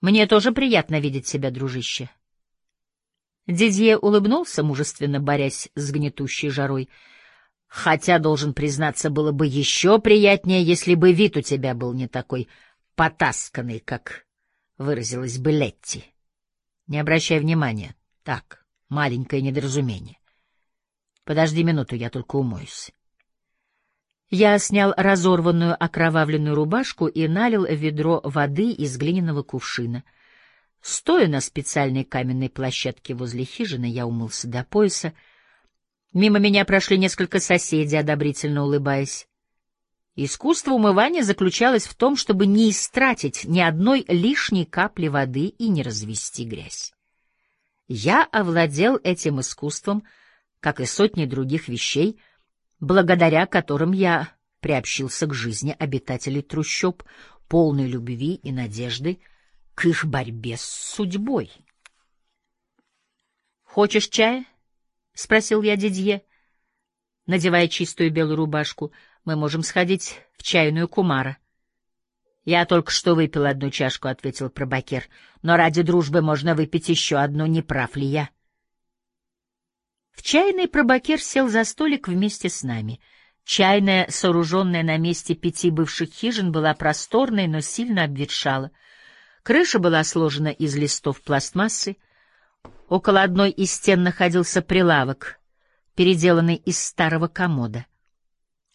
Мне тоже приятно видеть себя, дружище. Дидье улыбнулся, мужественно борясь с гнетущей жарой. Хотя, должен признаться, было бы еще приятнее, если бы вид у тебя был не такой потасканный, как выразилась бы Летти. Не обращай внимания. Так, маленькое недоразумение. Подожди минуту, я только умоюсь. Я снял разорванную окровавленную рубашку и налил ведро воды из глиняного кувшина. Стоя на специальной каменной площадке возле хижины, я умылся до пояса. Мимо меня прошли несколько соседей, одобрительно улыбаясь. Искусство умывания заключалось в том, чтобы не истратить ни одной лишней капли воды и не развести грязь. Я овладел этим искусством, как и сотни других вещей — благодаря которым я приобщился к жизни обитателей трущоб, полной любви и надежды к их борьбе с судьбой. «Хочешь чая?» — спросил я Дидье. Надевая чистую белую рубашку, мы можем сходить в чайную кумара. «Я только что выпил одну чашку», — ответил пробакер, — «но ради дружбы можно выпить еще одну, не прав ли я?» В чайной пробакер сел за столик вместе с нами. Чайная, сооруженная на месте пяти бывших хижин, была просторной, но сильно обветшала. Крыша была сложена из листов пластмассы. Около одной из стен находился прилавок, переделанный из старого комода.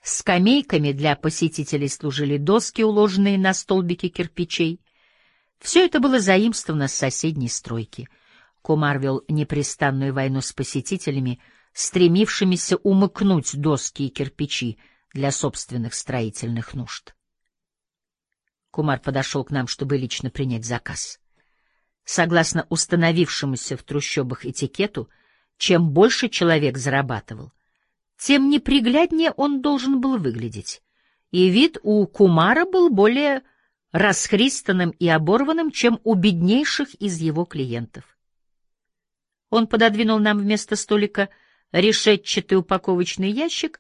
Скамейками для посетителей служили доски, уложенные на столбики кирпичей. Все это было заимствовано с соседней стройки — Кумар вел непрестанную войну с посетителями, стремившимися умыкнуть доски и кирпичи для собственных строительных нужд. Кумар подошел к нам, чтобы лично принять заказ. Согласно установившемуся в трущобах этикету, чем больше человек зарабатывал, тем непригляднее он должен был выглядеть, и вид у Кумара был более расхристанным и оборванным, чем у беднейших из его клиентов. Он пододвинул нам вместо столика решетчатый упаковочный ящик,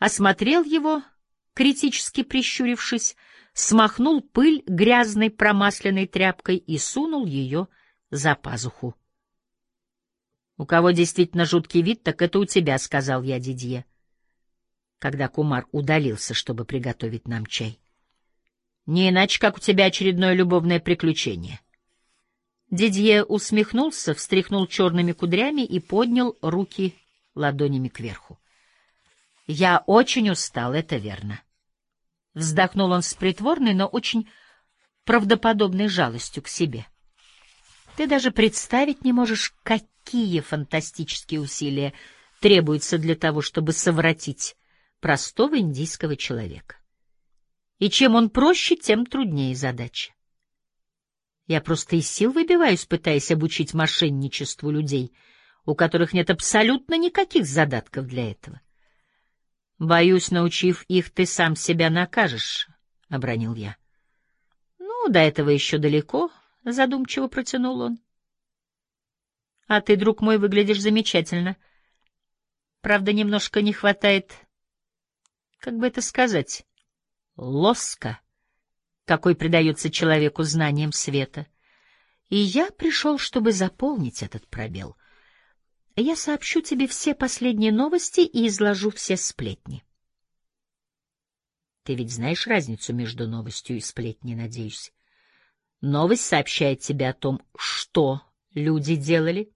осмотрел его, критически прищурившись, смахнул пыль грязной промасленной тряпкой и сунул ее за пазуху. — У кого действительно жуткий вид, так это у тебя, — сказал я Дидье, когда Кумар удалился, чтобы приготовить нам чай. — Не иначе, как у тебя очередное любовное приключение. Дидье усмехнулся, встряхнул черными кудрями и поднял руки ладонями кверху. «Я очень устал, это верно». Вздохнул он с притворной, но очень правдоподобной жалостью к себе. «Ты даже представить не можешь, какие фантастические усилия требуются для того, чтобы совратить простого индийского человека. И чем он проще, тем труднее задача. Я просто из сил выбиваюсь, пытаясь обучить мошенничеству людей, у которых нет абсолютно никаких задатков для этого. Боюсь, научив их, ты сам себя накажешь, — обронил я. Ну, до этого еще далеко, — задумчиво протянул он. А ты, друг мой, выглядишь замечательно. Правда, немножко не хватает, как бы это сказать, лоска какой придается человеку знанием света. И я пришел, чтобы заполнить этот пробел. Я сообщу тебе все последние новости и изложу все сплетни. Ты ведь знаешь разницу между новостью и сплетней, надеюсь. Новость сообщает тебе о том, что люди делали,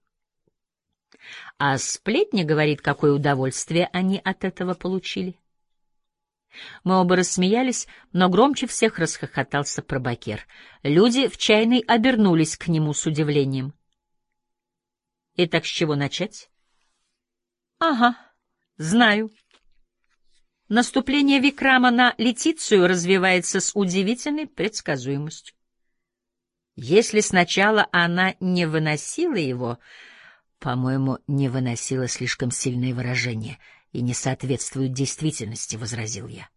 а сплетня говорит, какое удовольствие они от этого получили. Мы оба рассмеялись, но громче всех расхохотался пробакер. Люди в чайной обернулись к нему с удивлением. Итак, с чего начать? Ага, знаю. Наступление Викрама на Летицию развивается с удивительной предсказуемостью. Если сначала она не выносила его, по-моему, не выносила слишком сильное выражение — и не соответствуют действительности, — возразил я.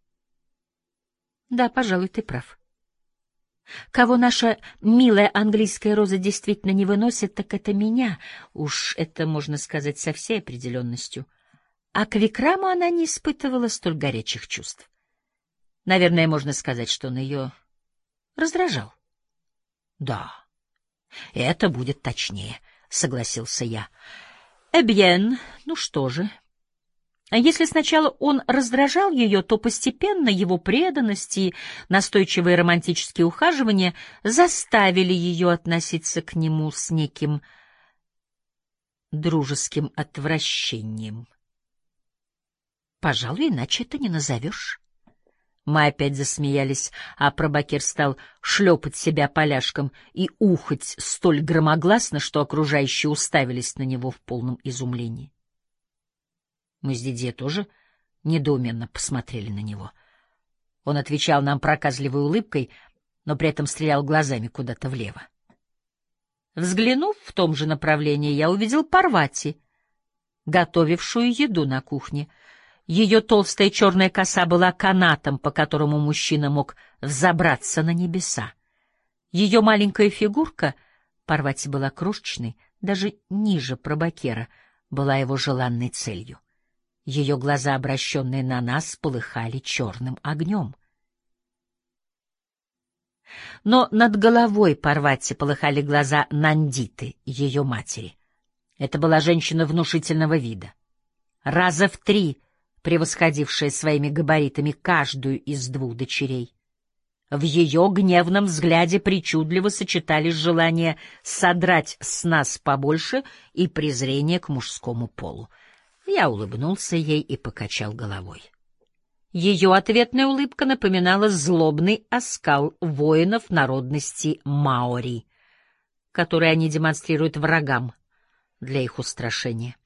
— Да, пожалуй, ты прав. Кого наша милая английская роза действительно не выносит, так это меня, уж это можно сказать со всей определенностью. А к Викраму она не испытывала столь горячих чувств. Наверное, можно сказать, что он ее раздражал. Да, — Это будет точнее, — согласился я. — Эбьен, ну что же. А если сначала он раздражал ее, то постепенно его преданность и настойчивые романтические ухаживания заставили ее относиться к нему с неким дружеским отвращением. Пожалуй, иначе это не назовешь. Мы опять засмеялись, а пробакер стал шлепать себя поляшком и ухать столь громогласно, что окружающие уставились на него в полном изумлении. Мы с Дидье тоже недоуменно посмотрели на него. Он отвечал нам проказливой улыбкой, но при этом стрелял глазами куда-то влево. Взглянув в том же направлении, я увидел Парвати, готовившую еду на кухне — ее толстая черная коса была канатом, по которому мужчина мог взобраться на небеса. Ее маленькая фигурка, Парвати была крошечной, даже ниже пробакера, была его желанной целью. Ее глаза, обращенные на нас, полыхали черным огнем. Но над головой Парвати полыхали глаза Нандиты, ее матери. Это была женщина внушительного вида. Раза в три — превосходившая своими габаритами каждую из двух дочерей. В ее гневном взгляде причудливо сочетались желание содрать с нас побольше и презрение к мужскому полу. Я улыбнулся ей и покачал головой. Ее ответная улыбка напоминала злобный оскал воинов народности маори, который они демонстрируют врагам для их устрашения.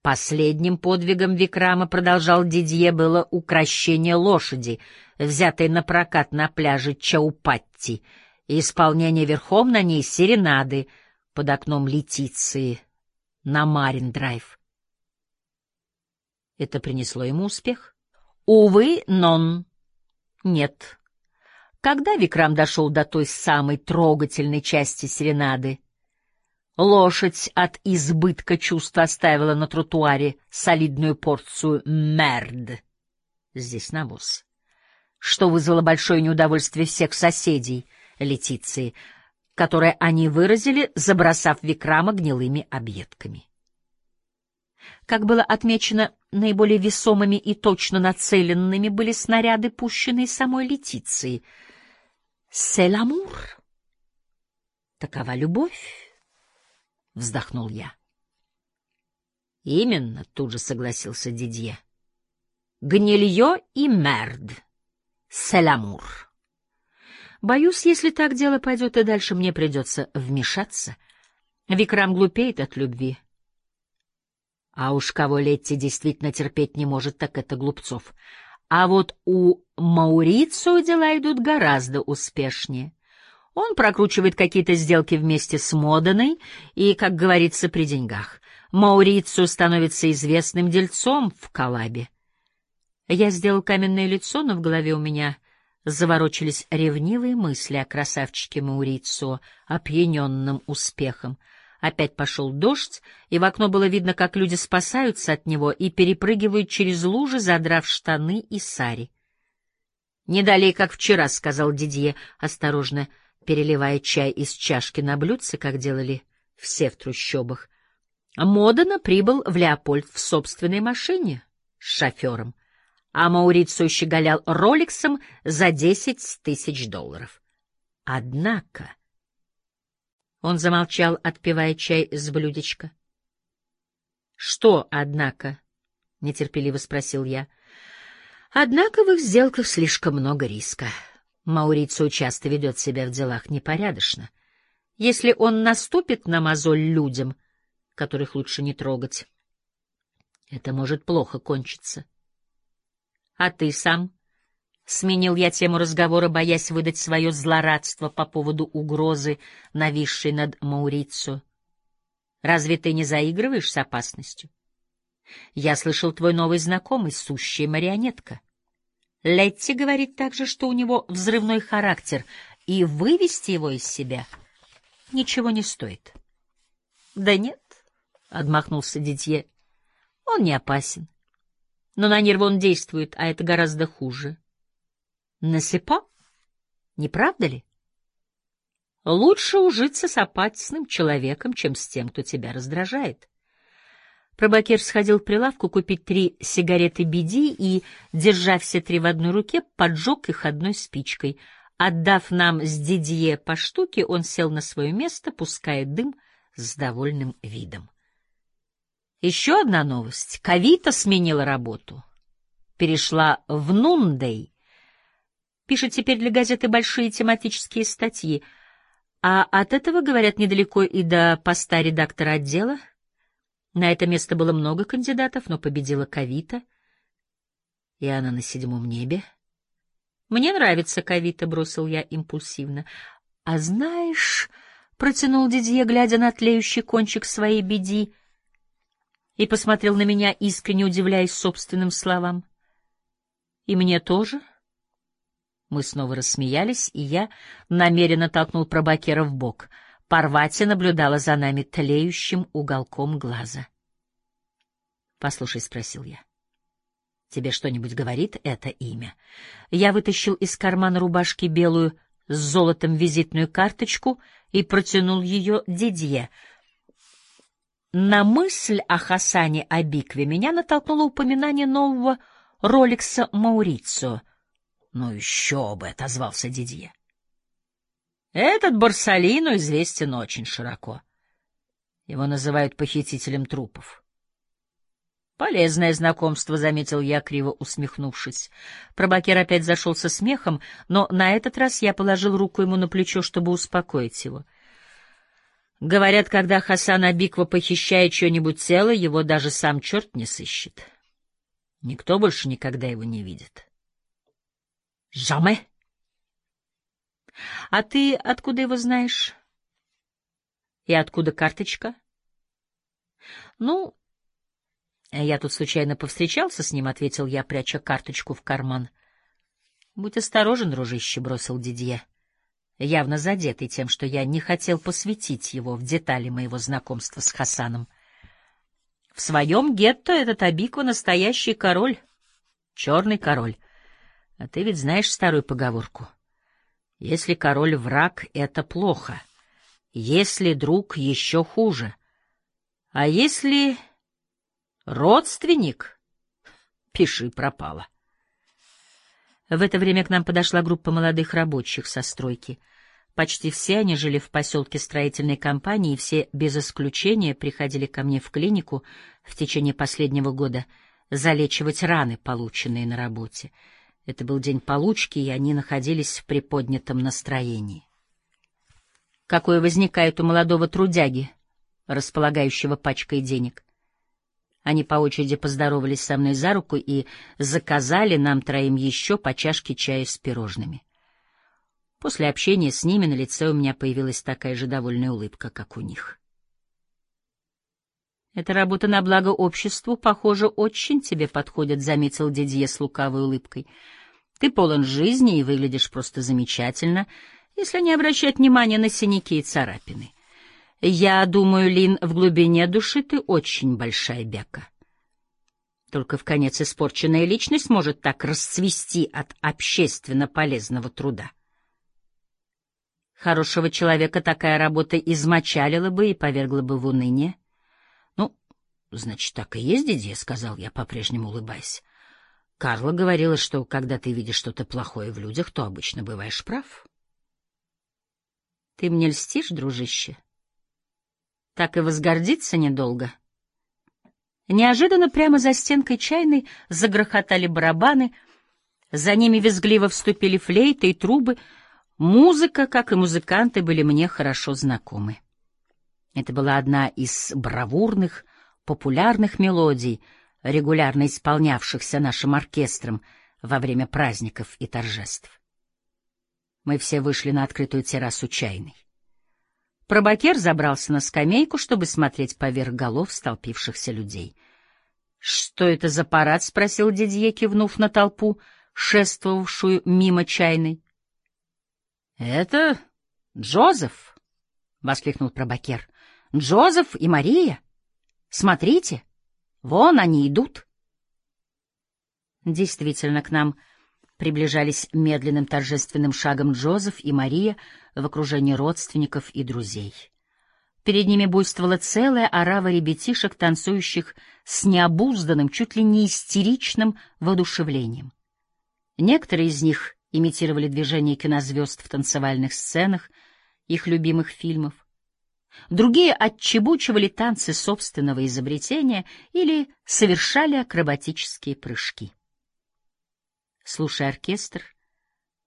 Последним подвигом Викрама, продолжал Дидье, было укращение лошади, взятой на прокат на пляже Чаупатти, и исполнение верхом на ней серенады под окном Летиции на Марин-драйв. Это принесло ему успех? Увы, нон. Нет. Когда Викрам дошел до той самой трогательной части серенады, Лошадь от избытка чувств оставила на тротуаре солидную порцию мерд. Здесь навоз. Что вызвало большое неудовольствие всех соседей Летиции, которое они выразили, забросав Викрама гнилыми объедками. Как было отмечено, наиболее весомыми и точно нацеленными были снаряды, пущенные самой Летицией. Селамур. Такова любовь. — вздохнул я. «Именно», — тут же согласился Дидье. «Гнилье и мерд. Селамур. Боюсь, если так дело пойдет и дальше, мне придется вмешаться. Викрам глупеет от любви. А уж кого Летти действительно терпеть не может, так это глупцов. А вот у Маурицио дела идут гораздо успешнее. Он прокручивает какие-то сделки вместе с Моданой и, как говорится, при деньгах. Маурицу становится известным дельцом в Калабе. Я сделал каменное лицо, но в голове у меня заворочились ревнивые мысли о красавчике Маурицу, опьяненном успехом. Опять пошел дождь, и в окно было видно, как люди спасаются от него и перепрыгивают через лужи, задрав штаны и сари. — Не далее, как вчера, — сказал Дидье, осторожно, — переливая чай из чашки на блюдце, как делали все в трущобах. Модена прибыл в Леопольд в собственной машине с шофером, а Маурицу щеголял роликсом за десять тысяч долларов. Однако... Он замолчал, отпивая чай из блюдечка. — Что, однако? — нетерпеливо спросил я. — Однако в их сделках слишком много риска. Маурицио часто ведет себя в делах непорядочно. Если он наступит на мозоль людям, которых лучше не трогать, это может плохо кончиться. А ты сам? Сменил я тему разговора, боясь выдать свое злорадство по поводу угрозы, нависшей над Маурицио. Разве ты не заигрываешь с опасностью? Я слышал, твой новый знакомый — сущая марионетка. Летти говорит также, что у него взрывной характер, и вывести его из себя ничего не стоит. — Да нет, — отмахнулся Дидье, — он не опасен. Но на нервы он действует, а это гораздо хуже. — Насыпа? Не правда ли? Лучше ужиться с опасным человеком, чем с тем, кто тебя раздражает. Пробакер сходил в прилавку купить три сигареты Биди и, держа все три в одной руке, поджег их одной спичкой. Отдав нам с Дидье по штуке, он сел на свое место, пуская дым с довольным видом. Еще одна новость. Кавита сменила работу. Перешла в Нундей. Пишет теперь для газеты большие тематические статьи. А от этого, говорят, недалеко и до поста редактора отдела — на это место было много кандидатов, но победила Кавита, и она на седьмом небе. Мне нравится Кавита, бросил я импульсивно. А знаешь, протянул Дидье, глядя на тлеющий кончик своей беди, и посмотрел на меня, искренне удивляясь собственным словам. И мне тоже. Мы снова рассмеялись, и я намеренно толкнул пробакера в бок — Парвати наблюдала за нами тлеющим уголком глаза. «Послушай», — спросил я, — «тебе что-нибудь говорит это имя?» Я вытащил из кармана рубашки белую с золотом визитную карточку и протянул ее Дидье. На мысль о Хасане Абикве меня натолкнуло упоминание нового роликса Маурицио. «Ну еще бы!» — отозвался Дидье. Этот Барсалино известен очень широко. Его называют похитителем трупов. Полезное знакомство, — заметил я, криво усмехнувшись. Пробакер опять зашел со смехом, но на этот раз я положил руку ему на плечо, чтобы успокоить его. Говорят, когда Хасан Абиква похищает что-нибудь целое, его даже сам черт не сыщет. Никто больше никогда его не видит. — Жаме! А ты откуда его знаешь? И откуда карточка? Ну, я тут случайно повстречался с ним, ответил я, пряча карточку в карман. Будь осторожен, дружище, бросил Дидье, явно задетый тем, что я не хотел посвятить его в детали моего знакомства с Хасаном. В своем гетто этот Абиква настоящий король, черный король. А ты ведь знаешь старую поговорку — если король враг, это плохо. Если друг, еще хуже. А если родственник, пиши пропало. В это время к нам подошла группа молодых рабочих со стройки. Почти все они жили в поселке строительной компании, и все без исключения приходили ко мне в клинику в течение последнего года залечивать раны, полученные на работе. Это был день получки, и они находились в приподнятом настроении. Какое возникает у молодого трудяги, располагающего пачкой денег. Они по очереди поздоровались со мной за руку и заказали нам троим еще по чашке чая с пирожными. После общения с ними на лице у меня появилась такая же довольная улыбка, как у них. «Эта работа на благо обществу, похоже, очень тебе подходит», — заметил Дидье с лукавой улыбкой. «Ты полон жизни и выглядишь просто замечательно, если не обращать внимания на синяки и царапины. Я думаю, Лин, в глубине души ты очень большая бяка. Только в конец испорченная личность может так расцвести от общественно полезного труда». Хорошего человека такая работа измочалила бы и повергла бы в уныние. Значит, так и есть, Дидье, — сказал я, по-прежнему улыбаясь. Карла говорила, что когда ты видишь что-то плохое в людях, то обычно бываешь прав. Ты мне льстишь, дружище? Так и возгордиться недолго. Неожиданно прямо за стенкой чайной загрохотали барабаны, за ними визгливо вступили флейты и трубы. Музыка, как и музыканты, были мне хорошо знакомы. Это была одна из бравурных, популярных мелодий, регулярно исполнявшихся нашим оркестром во время праздников и торжеств. Мы все вышли на открытую террасу чайной. Пробакер забрался на скамейку, чтобы смотреть поверх голов столпившихся людей. — Что это за парад? — спросил Дидье, кивнув на толпу, шествовавшую мимо чайной. — Это Джозеф! — воскликнул Пробакер. — Джозеф и Мария! Смотрите, вон они идут. Действительно, к нам приближались медленным торжественным шагом Джозеф и Мария в окружении родственников и друзей. Перед ними буйствовала целая орава ребятишек, танцующих с необузданным, чуть ли не истеричным воодушевлением. Некоторые из них имитировали движения кинозвезд в танцевальных сценах их любимых фильмов. Другие отчебучивали танцы собственного изобретения или совершали акробатические прыжки. Слушая оркестр,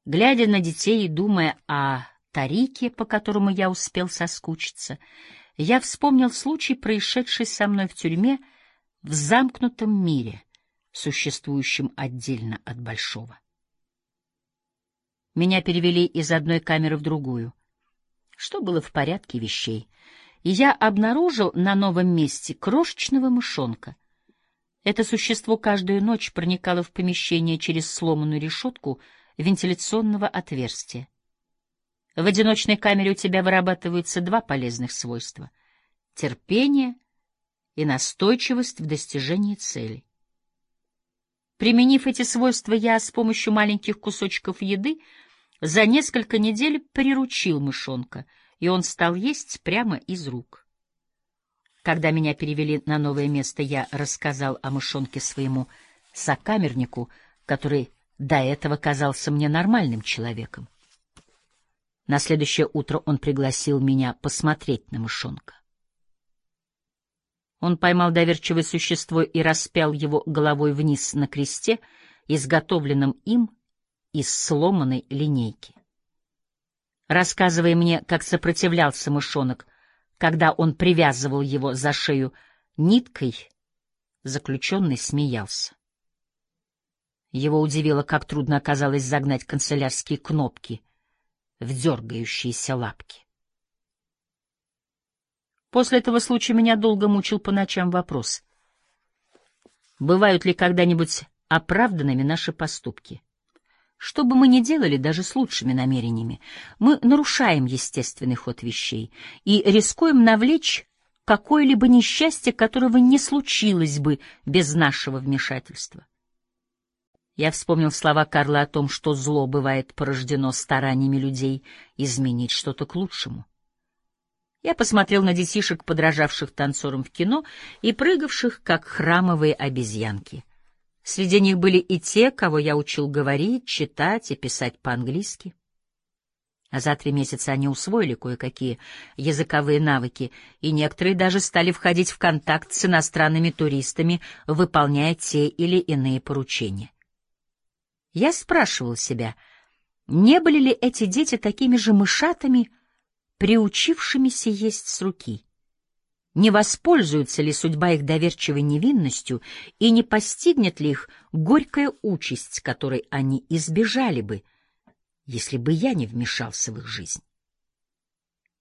глядя на детей и думая о Тарике, по которому я успел соскучиться, я вспомнил случай, происшедший со мной в тюрьме в замкнутом мире, существующем отдельно от большого. Меня перевели из одной камеры в другую, что было в порядке вещей, и я обнаружил на новом месте крошечного мышонка. Это существо каждую ночь проникало в помещение через сломанную решетку вентиляционного отверстия. В одиночной камере у тебя вырабатываются два полезных свойства — терпение и настойчивость в достижении цели. Применив эти свойства, я с помощью маленьких кусочков еды за несколько недель приручил мышонка, и он стал есть прямо из рук. Когда меня перевели на новое место, я рассказал о мышонке своему сокамернику, который до этого казался мне нормальным человеком. На следующее утро он пригласил меня посмотреть на мышонка. Он поймал доверчивое существо и распял его головой вниз на кресте, изготовленном им из сломанной линейки. Рассказывая мне, как сопротивлялся мышонок, когда он привязывал его за шею ниткой, заключенный смеялся. Его удивило, как трудно оказалось загнать канцелярские кнопки в дергающиеся лапки. После этого случая меня долго мучил по ночам вопрос. Бывают ли когда-нибудь оправданными наши поступки? Что бы мы ни делали, даже с лучшими намерениями, мы нарушаем естественный ход вещей и рискуем навлечь какое-либо несчастье, которого не случилось бы без нашего вмешательства. Я вспомнил слова Карла о том, что зло бывает порождено стараниями людей изменить что-то к лучшему. Я посмотрел на детишек, подражавших танцорам в кино и прыгавших, как храмовые обезьянки. Среди них были и те, кого я учил говорить, читать и писать по-английски. А за три месяца они усвоили кое-какие языковые навыки, и некоторые даже стали входить в контакт с иностранными туристами, выполняя те или иные поручения. Я спрашивал себя, не были ли эти дети такими же мышатами, приучившимися есть с руки? Не воспользуется ли судьба их доверчивой невинностью и не постигнет ли их горькая участь, которой они избежали бы, если бы я не вмешался в их жизнь?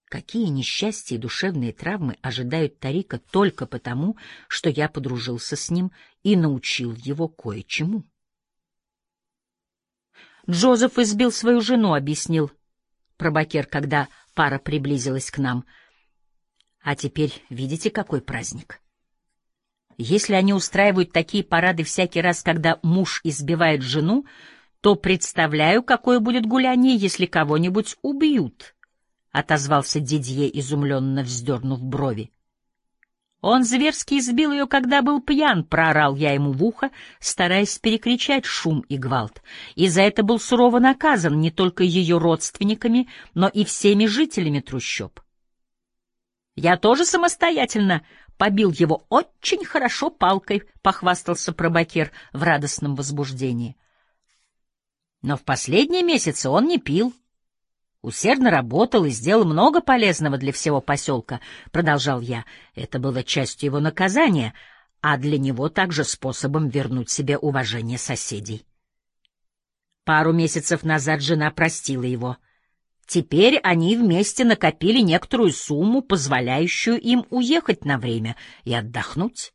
Какие несчастья и душевные травмы ожидают Тарика только потому, что я подружился с ним и научил его кое-чему? Джозеф избил свою жену, объяснил пробакер, когда пара приблизилась к нам. А теперь видите, какой праздник? Если они устраивают такие парады всякий раз, когда муж избивает жену, то представляю, какое будет гуляние, если кого-нибудь убьют, — отозвался Дидье, изумленно вздернув брови. Он зверски избил ее, когда был пьян, проорал я ему в ухо, стараясь перекричать шум и гвалт. И за это был сурово наказан не только ее родственниками, но и всеми жителями трущоб. Я тоже самостоятельно побил его очень хорошо палкой, похвастался пробакер в радостном возбуждении. Но в последние месяцы он не пил. Усердно работал и сделал много полезного для всего поселка, — продолжал я. Это было частью его наказания, а для него также способом вернуть себе уважение соседей. Пару месяцев назад жена простила его. Теперь они вместе накопили некоторую сумму, позволяющую им уехать на время и отдохнуть.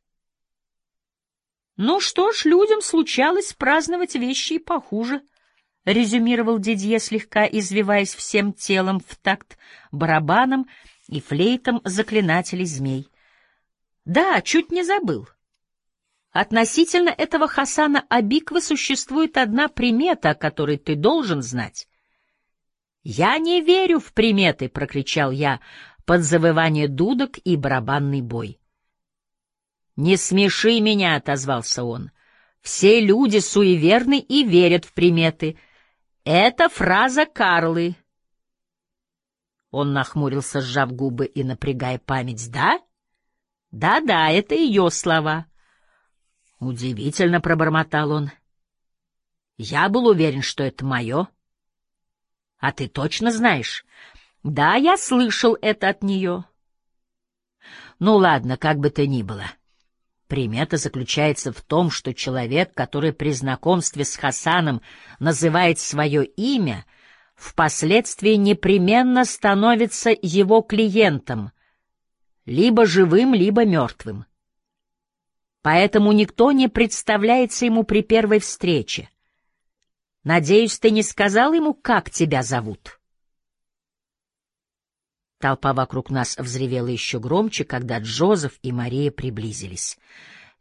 Ну что ж, людям случалось праздновать вещи и похуже —— резюмировал Дидье, слегка извиваясь всем телом в такт барабаном и флейтом заклинателей змей. — Да, чуть не забыл. Относительно этого Хасана Абиквы существует одна примета, о которой ты должен знать. «Я не верю в приметы!» — прокричал я под завывание дудок и барабанный бой. «Не смеши меня!» — отозвался он. «Все люди суеверны и верят в приметы. Это фраза Карлы». Он нахмурился, сжав губы и напрягая память. «Да? Да-да, это ее слова». Удивительно пробормотал он. Я был уверен, что это мое. А ты точно знаешь? Да, я слышал это от нее. Ну ладно, как бы то ни было. Примета заключается в том, что человек, который при знакомстве с Хасаном называет свое имя, впоследствии непременно становится его клиентом, либо живым, либо мертвым. Поэтому никто не представляется ему при первой встрече. Надеюсь, ты не сказал ему, как тебя зовут? Толпа вокруг нас взревела еще громче, когда Джозеф и Мария приблизились.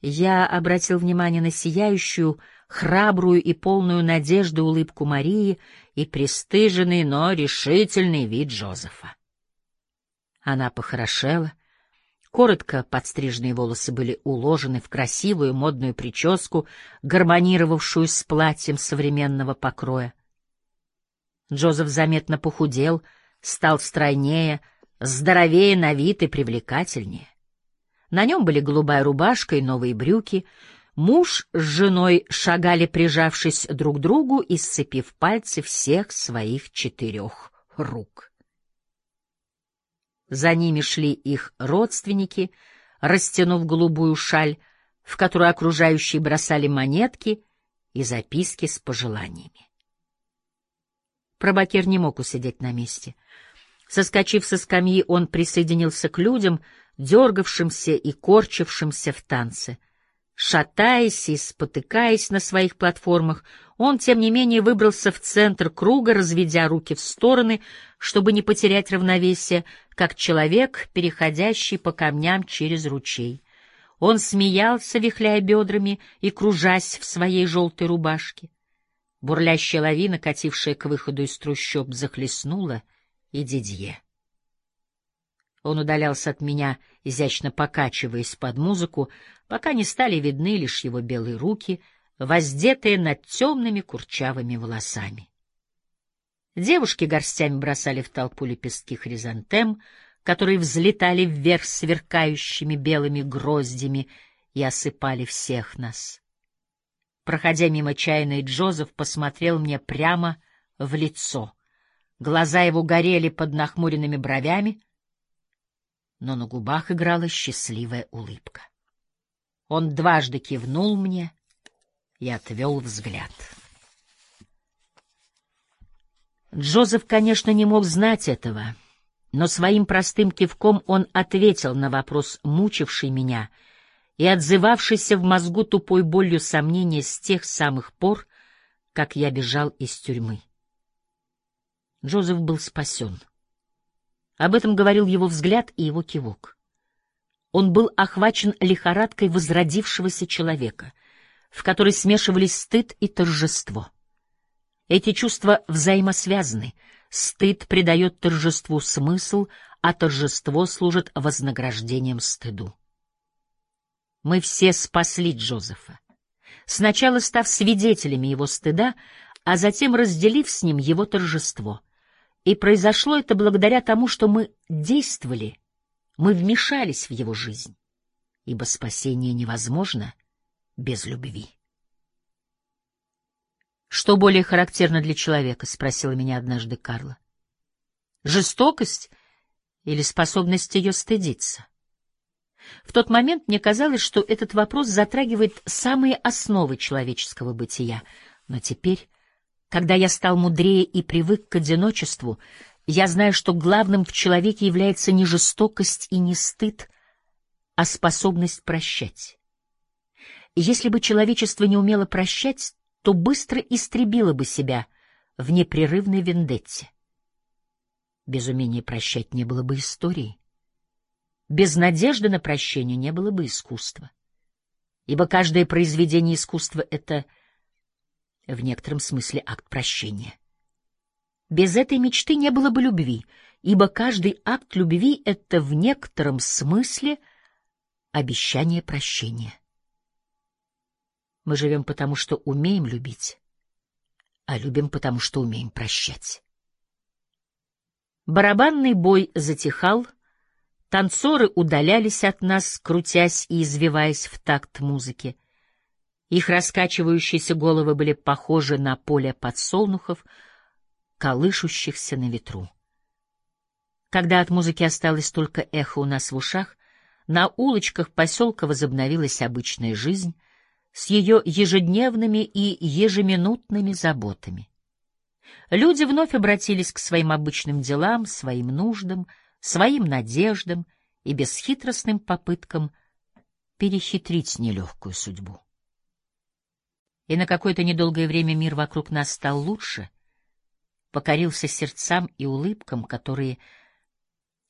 Я обратил внимание на сияющую, храбрую и полную надежды улыбку Марии и пристыженный, но решительный вид Джозефа. Она похорошела, Коротко подстриженные волосы были уложены в красивую модную прическу, гармонировавшую с платьем современного покроя. Джозеф заметно похудел, стал стройнее, здоровее на вид и привлекательнее. На нем были голубая рубашка и новые брюки. Муж с женой шагали, прижавшись друг к другу и сцепив пальцы всех своих четырех рук. За ними шли их родственники, растянув голубую шаль, в которую окружающие бросали монетки и записки с пожеланиями. Пробакер не мог усидеть на месте. Соскочив со скамьи, он присоединился к людям, дергавшимся и корчившимся в танце — Шатаясь и спотыкаясь на своих платформах, он, тем не менее, выбрался в центр круга, разведя руки в стороны, чтобы не потерять равновесие, как человек, переходящий по камням через ручей. Он смеялся, вихляя бедрами и кружась в своей желтой рубашке. Бурлящая лавина, катившая к выходу из трущоб, захлестнула и Дидье. Он удалялся от меня, изящно покачиваясь под музыку, пока не стали видны лишь его белые руки, воздетые над темными курчавыми волосами. Девушки горстями бросали в толпу лепестки хризантем, которые взлетали вверх сверкающими белыми гроздями и осыпали всех нас. Проходя мимо чайной, Джозеф посмотрел мне прямо в лицо. Глаза его горели под нахмуренными бровями — но на губах играла счастливая улыбка. Он дважды кивнул мне и отвел взгляд. Джозеф, конечно, не мог знать этого, но своим простым кивком он ответил на вопрос, мучивший меня и отзывавшийся в мозгу тупой болью сомнения с тех самых пор, как я бежал из тюрьмы. Джозеф был спасен. Об этом говорил его взгляд и его кивок. Он был охвачен лихорадкой возродившегося человека, в которой смешивались стыд и торжество. Эти чувства взаимосвязаны. Стыд придает торжеству смысл, а торжество служит вознаграждением стыду. Мы все спасли Джозефа, сначала став свидетелями его стыда, а затем разделив с ним его торжество — и произошло это благодаря тому, что мы действовали, мы вмешались в его жизнь, ибо спасение невозможно без любви. «Что более характерно для человека?» — спросила меня однажды Карла. «Жестокость или способность ее стыдиться?» В тот момент мне казалось, что этот вопрос затрагивает самые основы человеческого бытия, но теперь когда я стал мудрее и привык к одиночеству, я знаю, что главным в человеке является не жестокость и не стыд, а способность прощать. Если бы человечество не умело прощать, то быстро истребило бы себя в непрерывной вендетте. Без умения прощать не было бы истории. Без надежды на прощение не было бы искусства. Ибо каждое произведение искусства — это — в некотором смысле акт прощения. Без этой мечты не было бы любви, ибо каждый акт любви — это в некотором смысле обещание прощения. Мы живем потому, что умеем любить, а любим потому, что умеем прощать. Барабанный бой затихал, танцоры удалялись от нас, крутясь и извиваясь в такт музыки. Их раскачивающиеся головы были похожи на поле подсолнухов, колышущихся на ветру. Когда от музыки осталось только эхо у нас в ушах, на улочках поселка возобновилась обычная жизнь с ее ежедневными и ежеминутными заботами. Люди вновь обратились к своим обычным делам, своим нуждам, своим надеждам и бесхитростным попыткам перехитрить нелегкую судьбу. И на какое-то недолгое время мир вокруг нас стал лучше, покорился сердцам и улыбкам, которые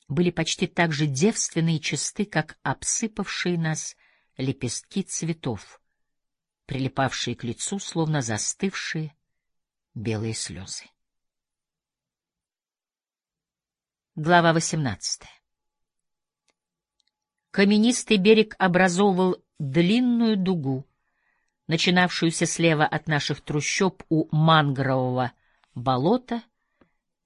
были почти так же девственны и чисты, как обсыпавшие нас лепестки цветов, прилипавшие к лицу, словно застывшие белые слезы. Глава 18 Каменистый берег образовывал длинную дугу, начинавшуюся слева от наших трущоб у мангрового болота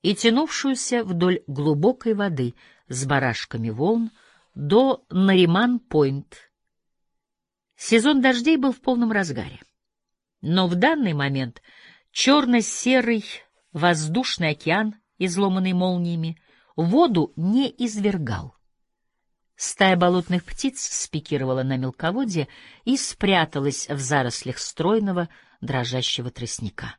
и тянувшуюся вдоль глубокой воды с барашками волн до Нариман-Пойнт. Сезон дождей был в полном разгаре. Но в данный момент черно-серый воздушный океан, изломанный молниями, воду не извергал. Стая болотных птиц спикировала на мелководье и спряталась в зарослях стройного дрожащего тростника.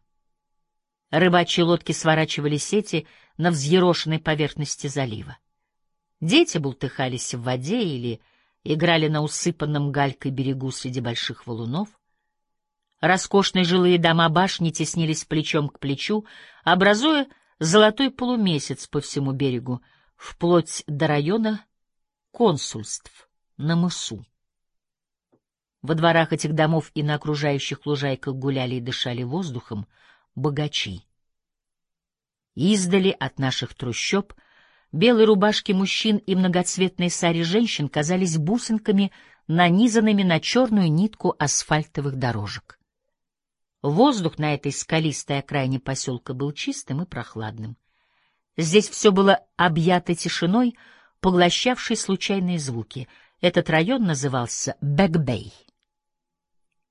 Рыбачьи лодки сворачивали сети на взъерошенной поверхности залива. Дети бултыхались в воде или играли на усыпанном галькой берегу среди больших валунов. Роскошные жилые дома башни теснились плечом к плечу, образуя золотой полумесяц по всему берегу, вплоть до района консульств на мысу. Во дворах этих домов и на окружающих лужайках гуляли и дышали воздухом богачи. Издали от наших трущоб — Белые рубашки мужчин и многоцветные сари женщин казались бусинками, нанизанными на черную нитку асфальтовых дорожек. Воздух на этой скалистой окраине поселка был чистым и прохладным. Здесь все было объято тишиной, поглощавшей случайные звуки. Этот район назывался Бэкбэй.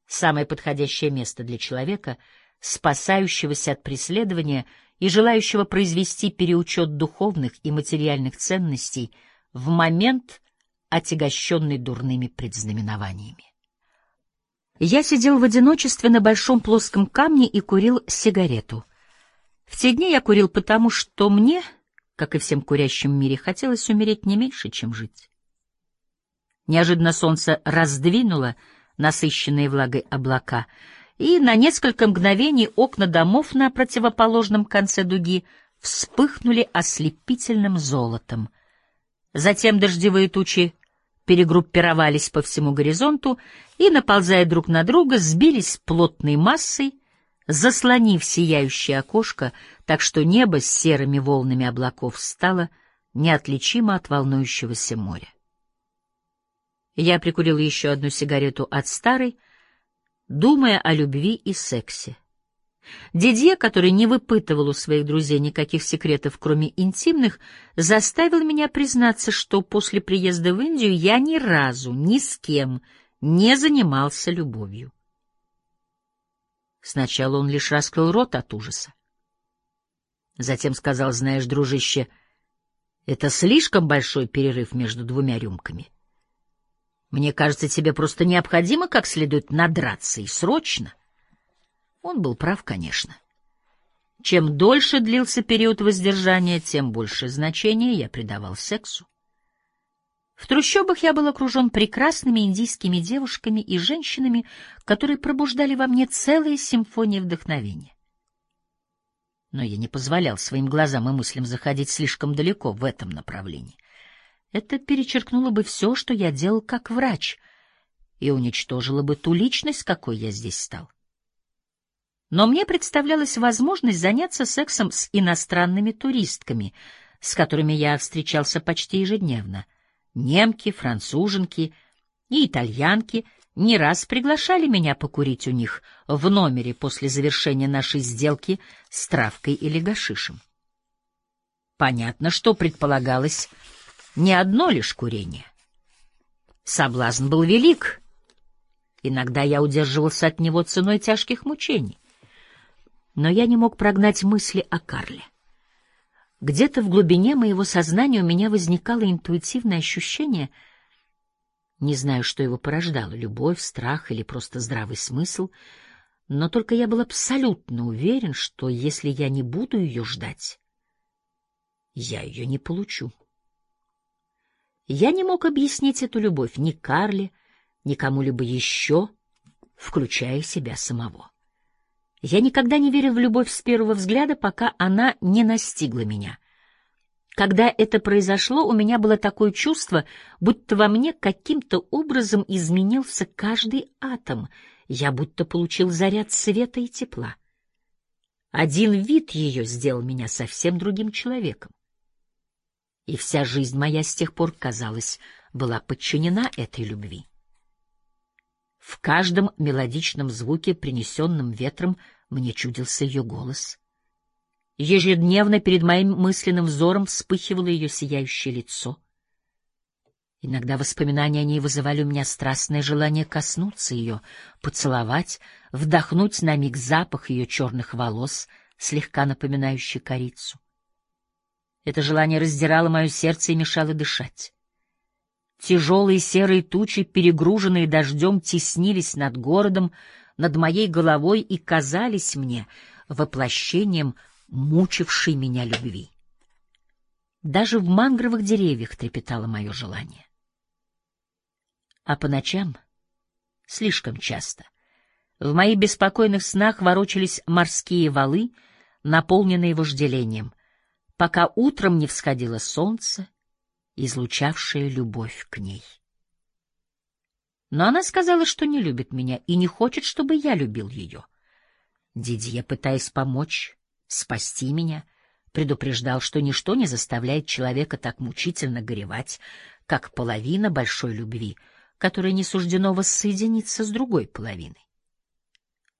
Самое подходящее место для человека, спасающегося от преследования — и желающего произвести переучет духовных и материальных ценностей в момент, отягощенный дурными предзнаменованиями. Я сидел в одиночестве на большом плоском камне и курил сигарету. В те дни я курил потому, что мне, как и всем курящим в мире, хотелось умереть не меньше, чем жить. Неожиданно солнце раздвинуло насыщенные влагой облака — и на несколько мгновений окна домов на противоположном конце дуги вспыхнули ослепительным золотом. Затем дождевые тучи перегруппировались по всему горизонту и, наползая друг на друга, сбились плотной массой, заслонив сияющее окошко, так что небо с серыми волнами облаков стало неотличимо от волнующегося моря. Я прикурил еще одну сигарету от старой, думая о любви и сексе. Дидье, который не выпытывал у своих друзей никаких секретов, кроме интимных, заставил меня признаться, что после приезда в Индию я ни разу ни с кем не занимался любовью. Сначала он лишь раскрыл рот от ужаса. Затем сказал, знаешь, дружище, это слишком большой перерыв между двумя рюмками. Мне кажется, тебе просто необходимо как следует надраться, и срочно. Он был прав, конечно. Чем дольше длился период воздержания, тем больше значения я придавал сексу. В трущобах я был окружен прекрасными индийскими девушками и женщинами, которые пробуждали во мне целые симфонии вдохновения. Но я не позволял своим глазам и мыслям заходить слишком далеко в этом направлении. Это перечеркнуло бы все, что я делал как врач, и уничтожило бы ту личность, какой я здесь стал. Но мне представлялась возможность заняться сексом с иностранными туристками, с которыми я встречался почти ежедневно. Немки, француженки и итальянки не раз приглашали меня покурить у них в номере после завершения нашей сделки с травкой или гашишем. Понятно, что предполагалось не одно лишь курение. Соблазн был велик. Иногда я удерживался от него ценой тяжких мучений. Но я не мог прогнать мысли о Карле. Где-то в глубине моего сознания у меня возникало интуитивное ощущение, не знаю, что его порождало, любовь, страх или просто здравый смысл, но только я был абсолютно уверен, что если я не буду ее ждать, я ее не получу. Я не мог объяснить эту любовь ни Карле, ни кому-либо еще, включая себя самого. Я никогда не верил в любовь с первого взгляда, пока она не настигла меня. Когда это произошло, у меня было такое чувство, будто во мне каким-то образом изменился каждый атом, я будто получил заряд света и тепла. Один вид ее сделал меня совсем другим человеком и вся жизнь моя с тех пор, казалось, была подчинена этой любви. В каждом мелодичном звуке, принесенном ветром, мне чудился ее голос. Ежедневно перед моим мысленным взором вспыхивало ее сияющее лицо. Иногда воспоминания о ней вызывали у меня страстное желание коснуться ее, поцеловать, вдохнуть на миг запах ее черных волос, слегка напоминающий корицу. Это желание раздирало мое сердце и мешало дышать. Тяжелые серые тучи, перегруженные дождем, теснились над городом, над моей головой и казались мне воплощением мучившей меня любви. Даже в мангровых деревьях трепетало мое желание. А по ночам, слишком часто, в моих беспокойных снах ворочались морские валы, наполненные вожделением — пока утром не всходило солнце, излучавшее любовь к ней. Но она сказала, что не любит меня и не хочет, чтобы я любил ее. Дидье, пытаясь помочь, спасти меня, предупреждал, что ничто не заставляет человека так мучительно горевать, как половина большой любви, которая не суждено воссоединиться с другой половиной.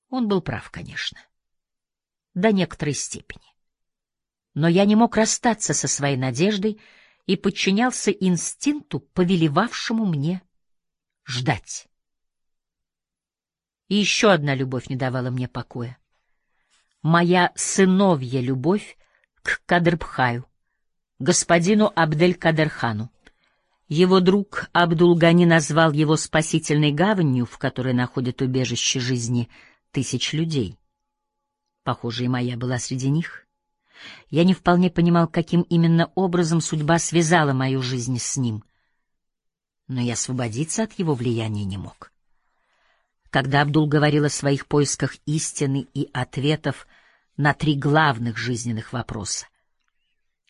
Он был прав, конечно, до некоторой степени. Но я не мог расстаться со своей надеждой и подчинялся инстинкту, повелевавшему мне ждать. И еще одна любовь не давала мне покоя. Моя сыновья любовь к Кадрбхаю, господину Абдель-Кадерхану. Его друг Абдулгани назвал его спасительной гаванью, в которой находят убежище жизни тысяч людей. Похоже, и моя была среди них. Я не вполне понимал, каким именно образом судьба связала мою жизнь с ним. Но я освободиться от его влияния не мог. Когда Абдул говорил о своих поисках истины и ответов на три главных жизненных вопроса,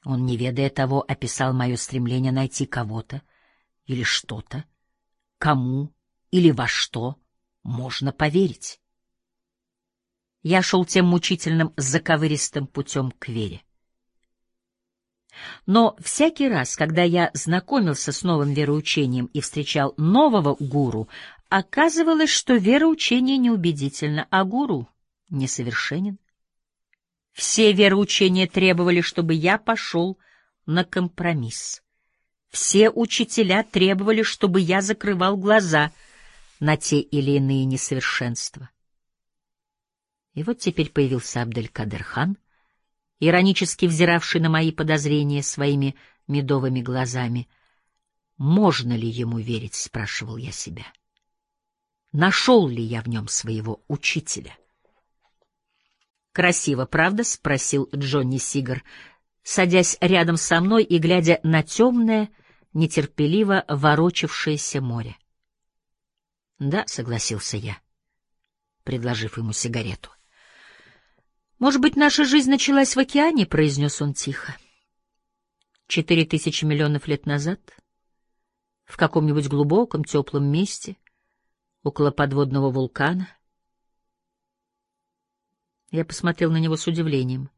он, не ведая того, описал мое стремление найти кого-то или что-то, кому или во что можно поверить я шел тем мучительным заковыристым путем к вере. Но всякий раз, когда я знакомился с новым вероучением и встречал нового гуру, оказывалось, что вероучение неубедительно, а гуру несовершенен. Все вероучения требовали, чтобы я пошел на компромисс. Все учителя требовали, чтобы я закрывал глаза на те или иные несовершенства. И вот теперь появился Абдель-Кадер-хан, иронически взиравший на мои подозрения своими медовыми глазами. «Можно ли ему верить?» — спрашивал я себя. «Нашел ли я в нем своего учителя?» «Красиво, правда?» — спросил Джонни Сигар, садясь рядом со мной и глядя на темное, нетерпеливо ворочавшееся море. «Да», — согласился я, предложив ему сигарету. «Может быть, наша жизнь началась в океане?» — произнес он тихо. «Четыре тысячи миллионов лет назад, в каком-нибудь глубоком теплом месте, около подводного вулкана. Я посмотрел на него с удивлением.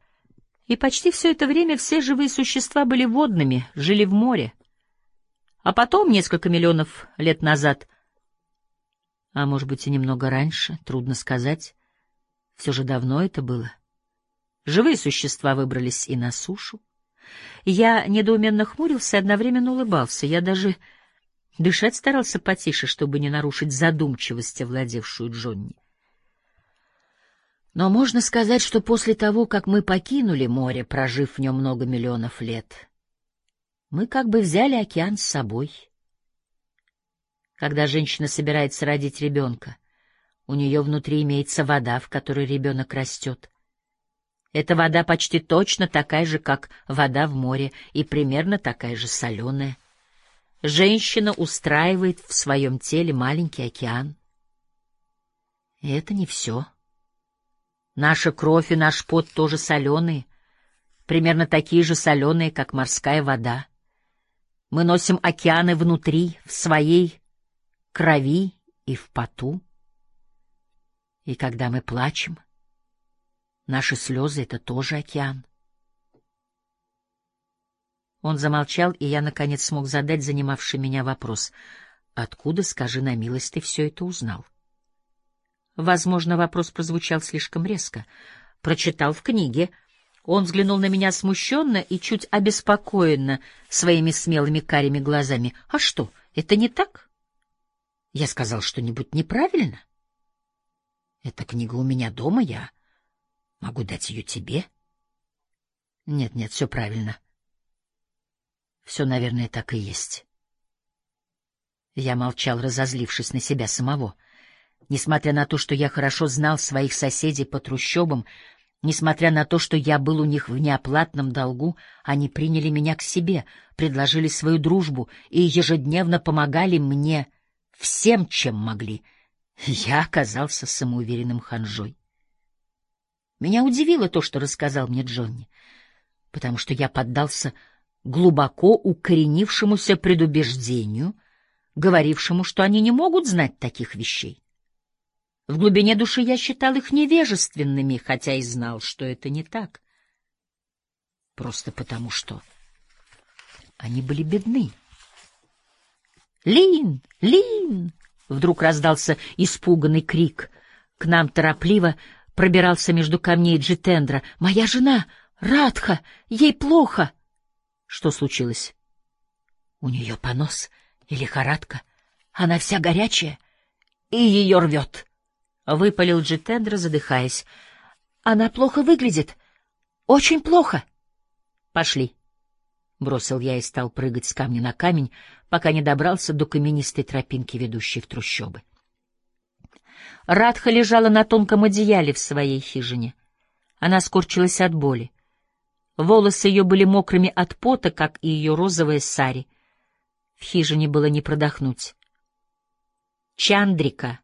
И почти все это время все живые существа были водными, жили в море. А потом, несколько миллионов лет назад, а может быть и немного раньше, трудно сказать, все же давно это было, живые существа выбрались и на сушу. Я недоуменно хмурился и одновременно улыбался. Я даже дышать старался потише, чтобы не нарушить задумчивость, овладевшую Джонни. Но можно сказать, что после того, как мы покинули море, прожив в нем много миллионов лет, мы как бы взяли океан с собой. Когда женщина собирается родить ребенка, у нее внутри имеется вода, в которой ребенок растет. Эта вода почти точно такая же, как вода в море, и примерно такая же соленая. Женщина устраивает в своем теле маленький океан. И это не все. Наша кровь и наш пот тоже соленые, примерно такие же соленые, как морская вода. Мы носим океаны внутри, в своей крови и в поту. И когда мы плачем, наши слезы — это тоже океан. Он замолчал, и я, наконец, смог задать занимавший меня вопрос. «Откуда, скажи на милость, ты все это узнал?» Возможно, вопрос прозвучал слишком резко. Прочитал в книге. Он взглянул на меня смущенно и чуть обеспокоенно своими смелыми карими глазами. — А что, это не так? Я сказал что-нибудь неправильно? Эта книга у меня дома, я могу дать ее тебе. Нет, нет, все правильно. Все, наверное, так и есть. Я молчал, разозлившись на себя самого. — Несмотря на то, что я хорошо знал своих соседей по трущобам, несмотря на то, что я был у них в неоплатном долгу, они приняли меня к себе, предложили свою дружбу и ежедневно помогали мне всем, чем могли. Я оказался самоуверенным ханжой. Меня удивило то, что рассказал мне Джонни, потому что я поддался глубоко укоренившемуся предубеждению, говорившему, что они не могут знать таких вещей. В глубине души я считал их невежественными, хотя и знал, что это не так. Просто потому, что они были бедны. «Лин! Лин!» — вдруг раздался испуганный крик. К нам торопливо пробирался между камней Джитендра. «Моя жена! Радха! Ей плохо!» Что случилось? У нее понос и лихорадка. Она вся горячая, и ее рвет. — выпалил Джитендра, задыхаясь. — Она плохо выглядит. Очень плохо. — Пошли. — бросил я и стал прыгать с камня на камень, пока не добрался до каменистой тропинки, ведущей в трущобы. Радха лежала на тонком одеяле в своей хижине. Она скорчилась от боли. Волосы ее были мокрыми от пота, как и ее розовая сари. В хижине было не продохнуть. Чандрика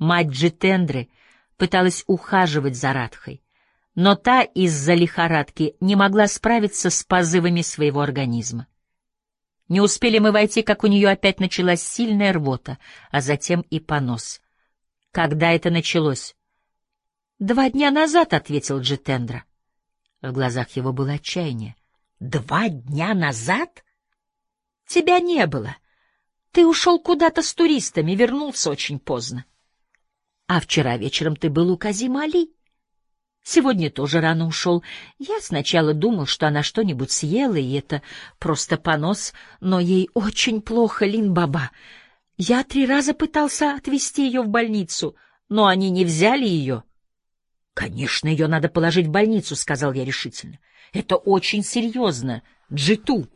Мать Джитендры пыталась ухаживать за Радхой, но та из-за лихорадки не могла справиться с позывами своего организма. Не успели мы войти, как у нее опять началась сильная рвота, а затем и понос. Когда это началось? «Два дня назад», — ответил Джитендра. В глазах его было отчаяние. «Два дня назад? Тебя не было. Ты ушел куда-то с туристами, вернулся очень поздно. А вчера вечером ты был у Казима Али. Сегодня тоже рано ушел. Я сначала думал, что она что-нибудь съела, и это просто понос, но ей очень плохо, Лин-баба. Я три раза пытался отвезти ее в больницу, но они не взяли ее. — Конечно, ее надо положить в больницу, — сказал я решительно. — Это очень серьезно, Джиту.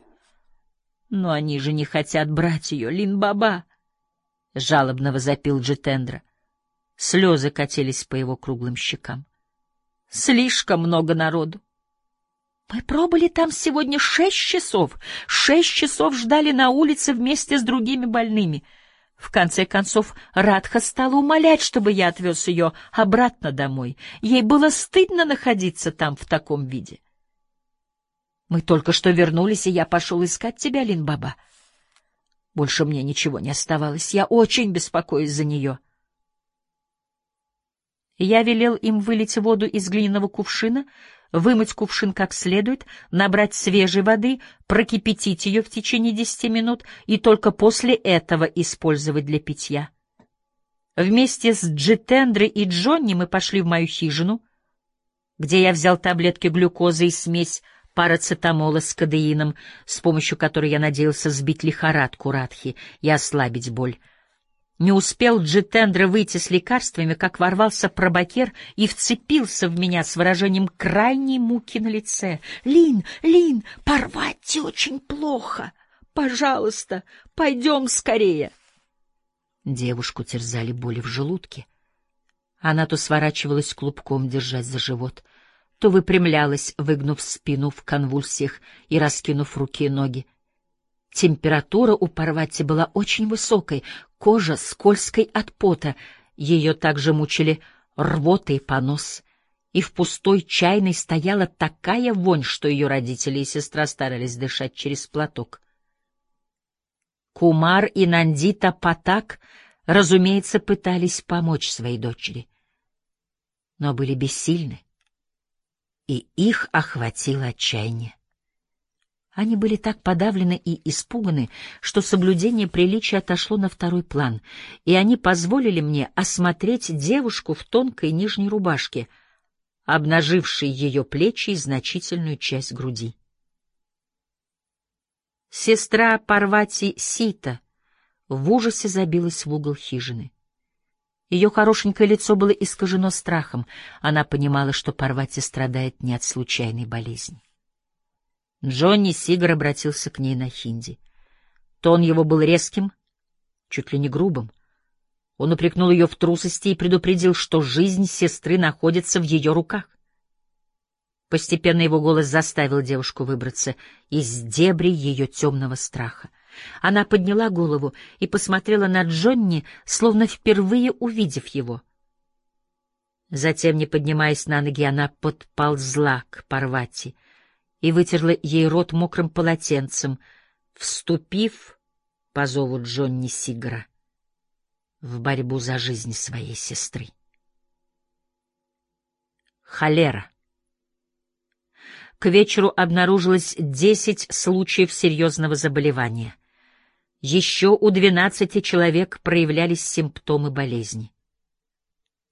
— Но они же не хотят брать ее, Лин-баба, — жалобно возопил Джитендра. — Слезы катились по его круглым щекам. Слишком много народу. Мы пробыли там сегодня шесть часов. Шесть часов ждали на улице вместе с другими больными. В конце концов, Радха стала умолять, чтобы я отвез ее обратно домой. Ей было стыдно находиться там в таком виде. Мы только что вернулись, и я пошел искать тебя, Линбаба. Больше мне ничего не оставалось. Я очень беспокоюсь за нее. Я велел им вылить воду из глиняного кувшина, вымыть кувшин как следует, набрать свежей воды, прокипятить ее в течение десяти минут и только после этого использовать для питья. Вместе с Джитендри и Джонни мы пошли в мою хижину, где я взял таблетки глюкозы и смесь парацетамола с кадеином, с помощью которой я надеялся сбить лихорадку Радхи и ослабить боль. Не успел Джитендра выйти с лекарствами, как ворвался пробакер и вцепился в меня с выражением крайней муки на лице. «Лин, Лин, порвать очень плохо! Пожалуйста, пойдем скорее!» Девушку терзали боли в желудке. Она то сворачивалась клубком, держась за живот, то выпрямлялась, выгнув спину в конвульсиях и раскинув руки и ноги. Температура у Парвати была очень высокой, кожа скользкой от пота, ее также мучили рвота и понос, и в пустой чайной стояла такая вонь, что ее родители и сестра старались дышать через платок. Кумар и Нандита Патак, разумеется, пытались помочь своей дочери, но были бессильны, и их охватило отчаяние. Они были так подавлены и испуганы, что соблюдение приличия отошло на второй план, и они позволили мне осмотреть девушку в тонкой нижней рубашке, обнажившей ее плечи и значительную часть груди. Сестра Парвати Сита в ужасе забилась в угол хижины. Ее хорошенькое лицо было искажено страхом, она понимала, что Парвати страдает не от случайной болезни. Джонни Сигар обратился к ней на хинди. Тон его был резким, чуть ли не грубым. Он упрекнул ее в трусости и предупредил, что жизнь сестры находится в ее руках. Постепенно его голос заставил девушку выбраться из дебри ее темного страха. Она подняла голову и посмотрела на Джонни, словно впервые увидев его. Затем, не поднимаясь на ноги, она подползла к Парвати — и вытерла ей рот мокрым полотенцем, вступив по зову Джонни Сигра в борьбу за жизнь своей сестры. Холера. К вечеру обнаружилось десять случаев серьезного заболевания. Еще у двенадцати человек проявлялись симптомы болезни.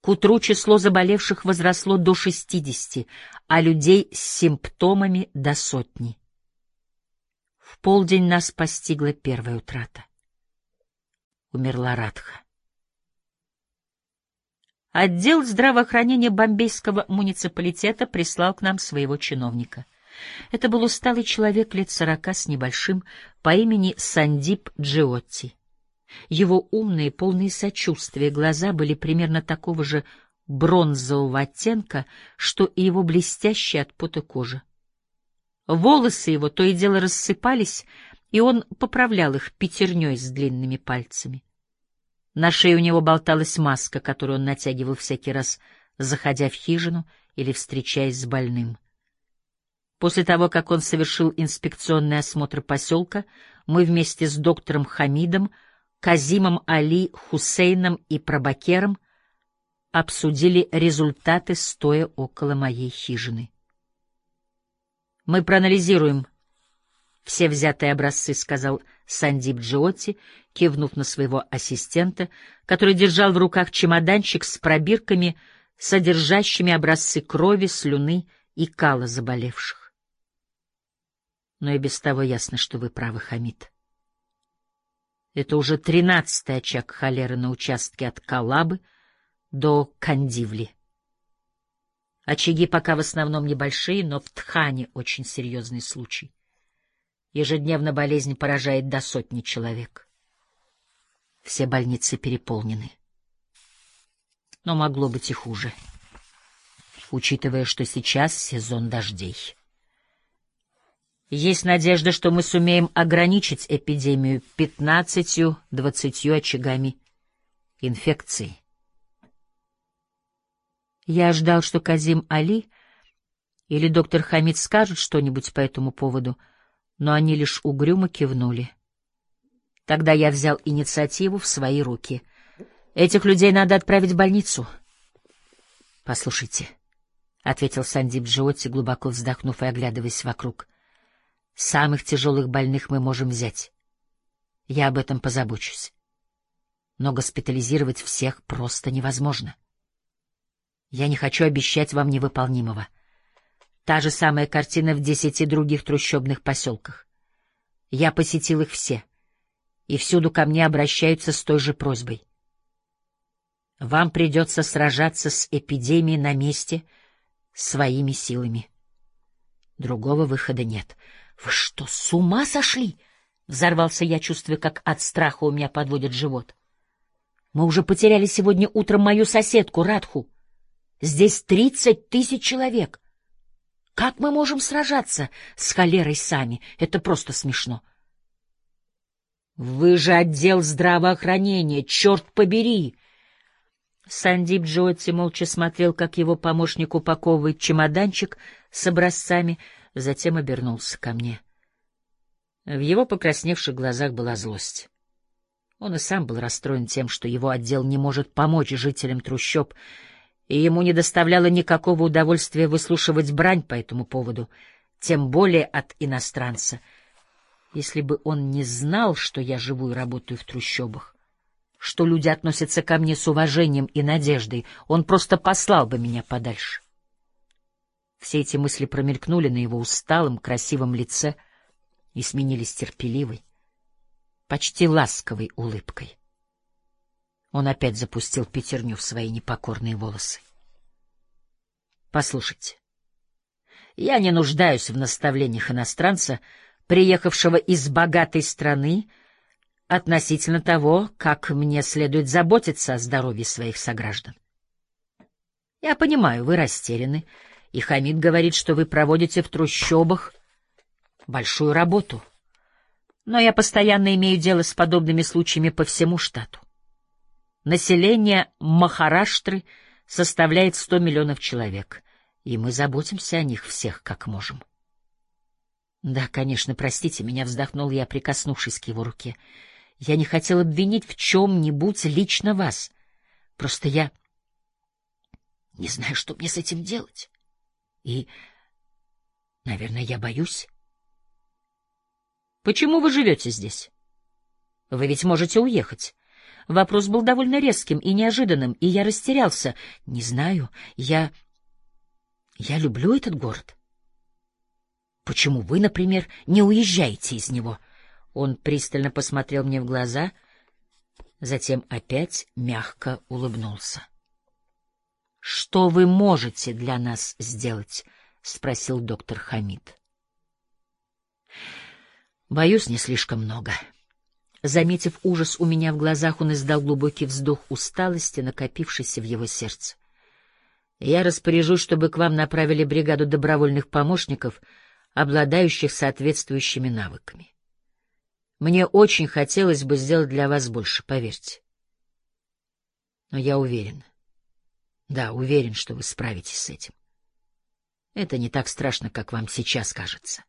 К утру число заболевших возросло до 60, а людей с симптомами — до сотни. В полдень нас постигла первая утрата. Умерла Радха. Отдел здравоохранения бомбейского муниципалитета прислал к нам своего чиновника. Это был усталый человек лет сорока с небольшим по имени Сандип Джиотти. Его умные, полные сочувствия глаза были примерно такого же бронзового оттенка, что и его блестящая от пота кожа. Волосы его то и дело рассыпались, и он поправлял их пятерней с длинными пальцами. На шее у него болталась маска, которую он натягивал всякий раз, заходя в хижину или встречаясь с больным. После того, как он совершил инспекционный осмотр поселка, мы вместе с доктором Хамидом Казимом Али Хусейном и Прабакером обсудили результаты, стоя около моей хижины. «Мы проанализируем все взятые образцы», — сказал Сандип Джиотти, кивнув на своего ассистента, который держал в руках чемоданчик с пробирками, содержащими образцы крови, слюны и кала заболевших. Но и без того ясно, что вы правы, Хамид. Это уже тринадцатый очаг холеры на участке от Калабы до Кандивли. Очаги пока в основном небольшие, но в Тхане очень серьезный случай. Ежедневно болезнь поражает до сотни человек. Все больницы переполнены. Но могло быть и хуже, учитывая, что сейчас сезон дождей. Есть надежда, что мы сумеем ограничить эпидемию пятнадцатью-двадцатью очагами инфекции. Я ждал, что Казим Али или доктор Хамид скажут что-нибудь по этому поводу, но они лишь угрюмо кивнули. Тогда я взял инициативу в свои руки. Этих людей надо отправить в больницу. Послушайте, — ответил Сандип Джиотти, глубоко вздохнув и оглядываясь вокруг. — Самых тяжелых больных мы можем взять. Я об этом позабочусь. Но госпитализировать всех просто невозможно. Я не хочу обещать вам невыполнимого. Та же самая картина в десяти других трущобных поселках. Я посетил их все, и всюду ко мне обращаются с той же просьбой. Вам придется сражаться с эпидемией на месте своими силами. Другого выхода нет. Вы что, с ума сошли? Взорвался я, чувствуя, как от страха у меня подводит живот. Мы уже потеряли сегодня утром мою соседку, Радху. Здесь тридцать тысяч человек. Как мы можем сражаться с холерой сами? Это просто смешно. Вы же отдел здравоохранения, черт побери! Сандип Джоти молча смотрел, как его помощник упаковывает чемоданчик с образцами, затем обернулся ко мне. В его покрасневших глазах была злость. Он и сам был расстроен тем, что его отдел не может помочь жителям трущоб, и ему не доставляло никакого удовольствия выслушивать брань по этому поводу, тем более от иностранца, если бы он не знал, что я живу и работаю в трущобах, что люди относятся ко мне с уважением и надеждой, он просто послал бы меня подальше. Все эти мысли промелькнули на его усталом, красивом лице и сменились терпеливой, почти ласковой улыбкой. Он опять запустил пятерню в свои непокорные волосы. Послушайте, я не нуждаюсь в наставлениях иностранца, приехавшего из богатой страны, относительно того, как мне следует заботиться о здоровье своих сограждан. Я понимаю, вы растеряны, и Хамид говорит, что вы проводите в трущобах большую работу. Но я постоянно имею дело с подобными случаями по всему штату. Население Махараштры составляет 100 миллионов человек, и мы заботимся о них всех, как можем. Да, конечно, простите меня, вздохнул я, прикоснувшись к его руке. Я не хотел обвинить в чем-нибудь лично вас. Просто я не знаю, что мне с этим делать. И, наверное, я боюсь. Почему вы живете здесь? Вы ведь можете уехать. Вопрос был довольно резким и неожиданным, и я растерялся. Не знаю, я... Я люблю этот город. Почему вы, например, не уезжаете из него? Он пристально посмотрел мне в глаза, затем опять мягко улыбнулся. — Что вы можете для нас сделать? — спросил доктор Хамид. — Боюсь, не слишком много. — Заметив ужас у меня в глазах, он издал глубокий вздох усталости, накопившийся в его сердце. Я распоряжусь, чтобы к вам направили бригаду добровольных помощников, обладающих соответствующими навыками. Мне очень хотелось бы сделать для вас больше, поверьте. Но я уверен. Да, уверен, что вы справитесь с этим. Это не так страшно, как вам сейчас кажется.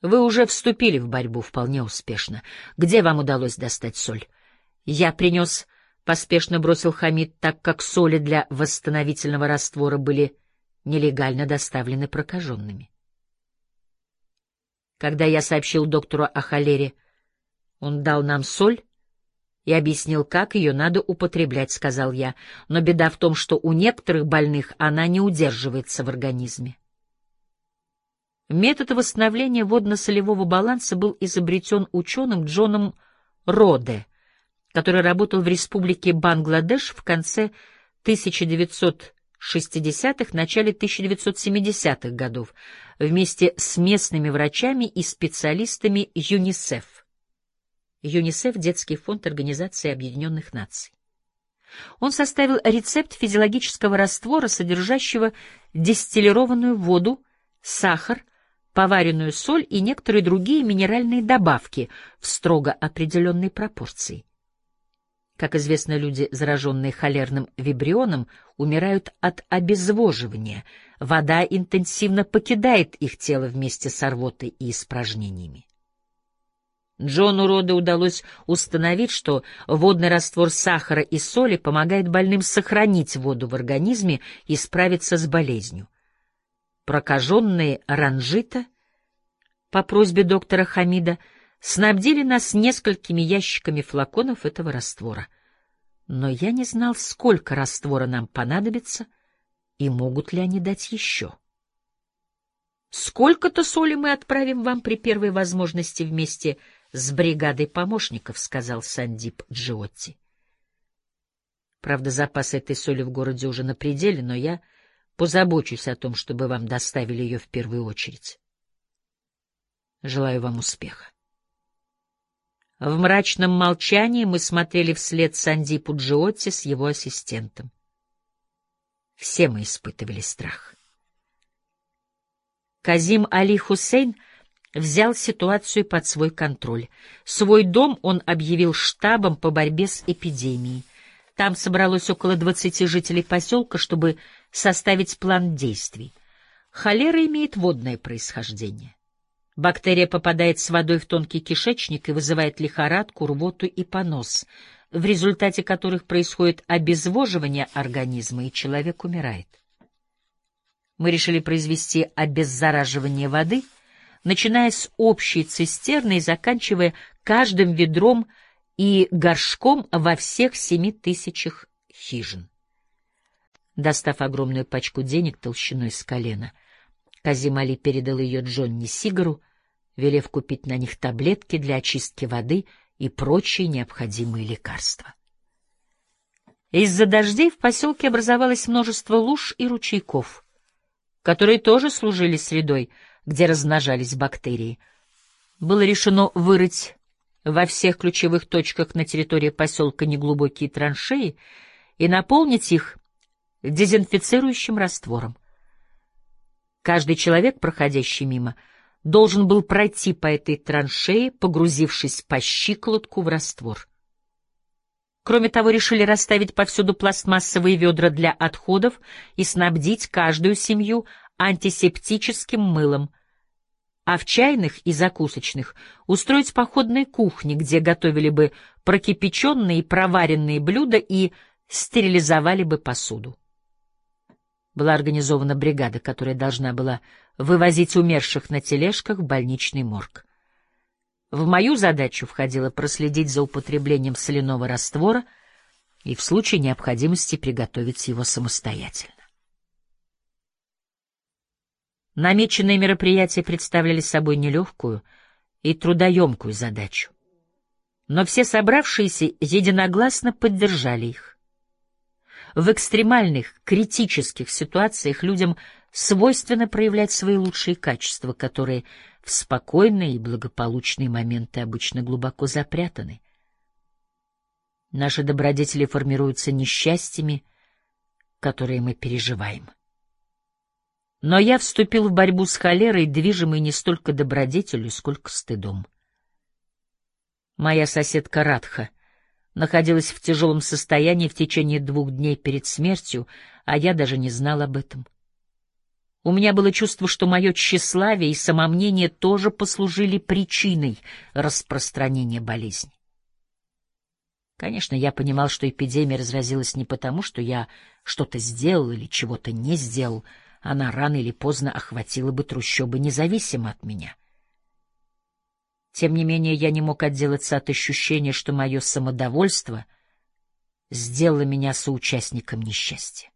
Вы уже вступили в борьбу вполне успешно. Где вам удалось достать соль? Я принес, поспешно бросил Хамид, так как соли для восстановительного раствора были нелегально доставлены прокаженными. Когда я сообщил доктору о холере, он дал нам соль и объяснил, как ее надо употреблять, сказал я, но беда в том, что у некоторых больных она не удерживается в организме. Метод восстановления водно-солевого баланса был изобретен ученым Джоном Роде, который работал в республике Бангладеш в конце 1960-х, начале 1970-х годов, вместе с местными врачами и специалистами ЮНИСЕФ. ЮНИСЕФ — Детский фонд Организации Объединенных Наций. Он составил рецепт физиологического раствора, содержащего дистиллированную воду, сахар, поваренную соль и некоторые другие минеральные добавки в строго определенной пропорции. Как известно, люди, зараженные холерным вибрионом, умирают от обезвоживания. Вода интенсивно покидает их тело вместе с рвотой и испражнениями. Джону Рода удалось установить, что водный раствор сахара и соли помогает больным сохранить воду в организме и справиться с болезнью. Прокаженные ранжита, по просьбе доктора Хамида, снабдили нас несколькими ящиками флаконов этого раствора. Но я не знал, сколько раствора нам понадобится и могут ли они дать еще. Сколько-то соли мы отправим вам при первой возможности вместе бригадой помощников, — сказал Сандип Джиотти. Правда, запас этой соли в городе уже на пределе, но я позабочусь о том, чтобы вам доставили ее в первую очередь. Желаю вам успеха. В мрачном молчании мы смотрели вслед Сандипу Джиотти с его ассистентом. Все мы испытывали страх. Казим Али Хусейн взял ситуацию под свой контроль. Свой дом он объявил штабом по борьбе с эпидемией. Там собралось около двадцати жителей поселка, чтобы составить план действий. Холера имеет водное происхождение. Бактерия попадает с водой в тонкий кишечник и вызывает лихорадку, рвоту и понос, в результате которых происходит обезвоживание организма, и человек умирает мы решили произвести обеззараживание воды, начиная с общей цистерны и заканчивая каждым ведром и горшком во всех семи тысячах хижин. Достав огромную пачку денег толщиной с колена, Казим Али передал ее Джонни Сигару, велев купить на них таблетки для очистки воды и прочие необходимые лекарства. Из-за дождей в поселке образовалось множество луж и ручейков — которые тоже служили средой, где размножались бактерии. Было решено вырыть во всех ключевых точках на территории поселка неглубокие траншеи и наполнить их дезинфицирующим раствором. Каждый человек, проходящий мимо, должен был пройти по этой траншее, погрузившись по щиколотку в раствор. Кроме того, решили расставить повсюду пластмассовые ведра для отходов и снабдить каждую семью антисептическим мылом, а в чайных и закусочных устроить походные кухни, где готовили бы прокипяченные и проваренные блюда и стерилизовали бы посуду. Была организована бригада, которая должна была вывозить умерших на тележках в больничный морг. В мою задачу входило проследить за употреблением соляного раствора и в случае необходимости приготовить его самостоятельно. Намеченные мероприятия представляли собой нелегкую и трудоемкую задачу. Но все собравшиеся единогласно поддержали их. В экстремальных, критических ситуациях людям свойственно проявлять свои лучшие качества, которые в спокойные и благополучные моменты обычно глубоко запрятаны. Наши добродетели формируются несчастьями, которые мы переживаем. Но я вступил в борьбу с холерой, движимой не столько добродетелью, сколько стыдом. Моя соседка Радха находилась в тяжелом состоянии в течение двух дней перед смертью, а я даже не знал об этом. У меня было чувство, что мое тщеславие и самомнение тоже послужили причиной распространения болезни. Конечно, я понимал, что эпидемия разразилась не потому, что я что-то сделал или чего-то не сделал, она рано или поздно охватила бы трущобы независимо от меня. Тем не менее, я не мог отделаться от ощущения, что мое самодовольство сделало меня соучастником несчастья.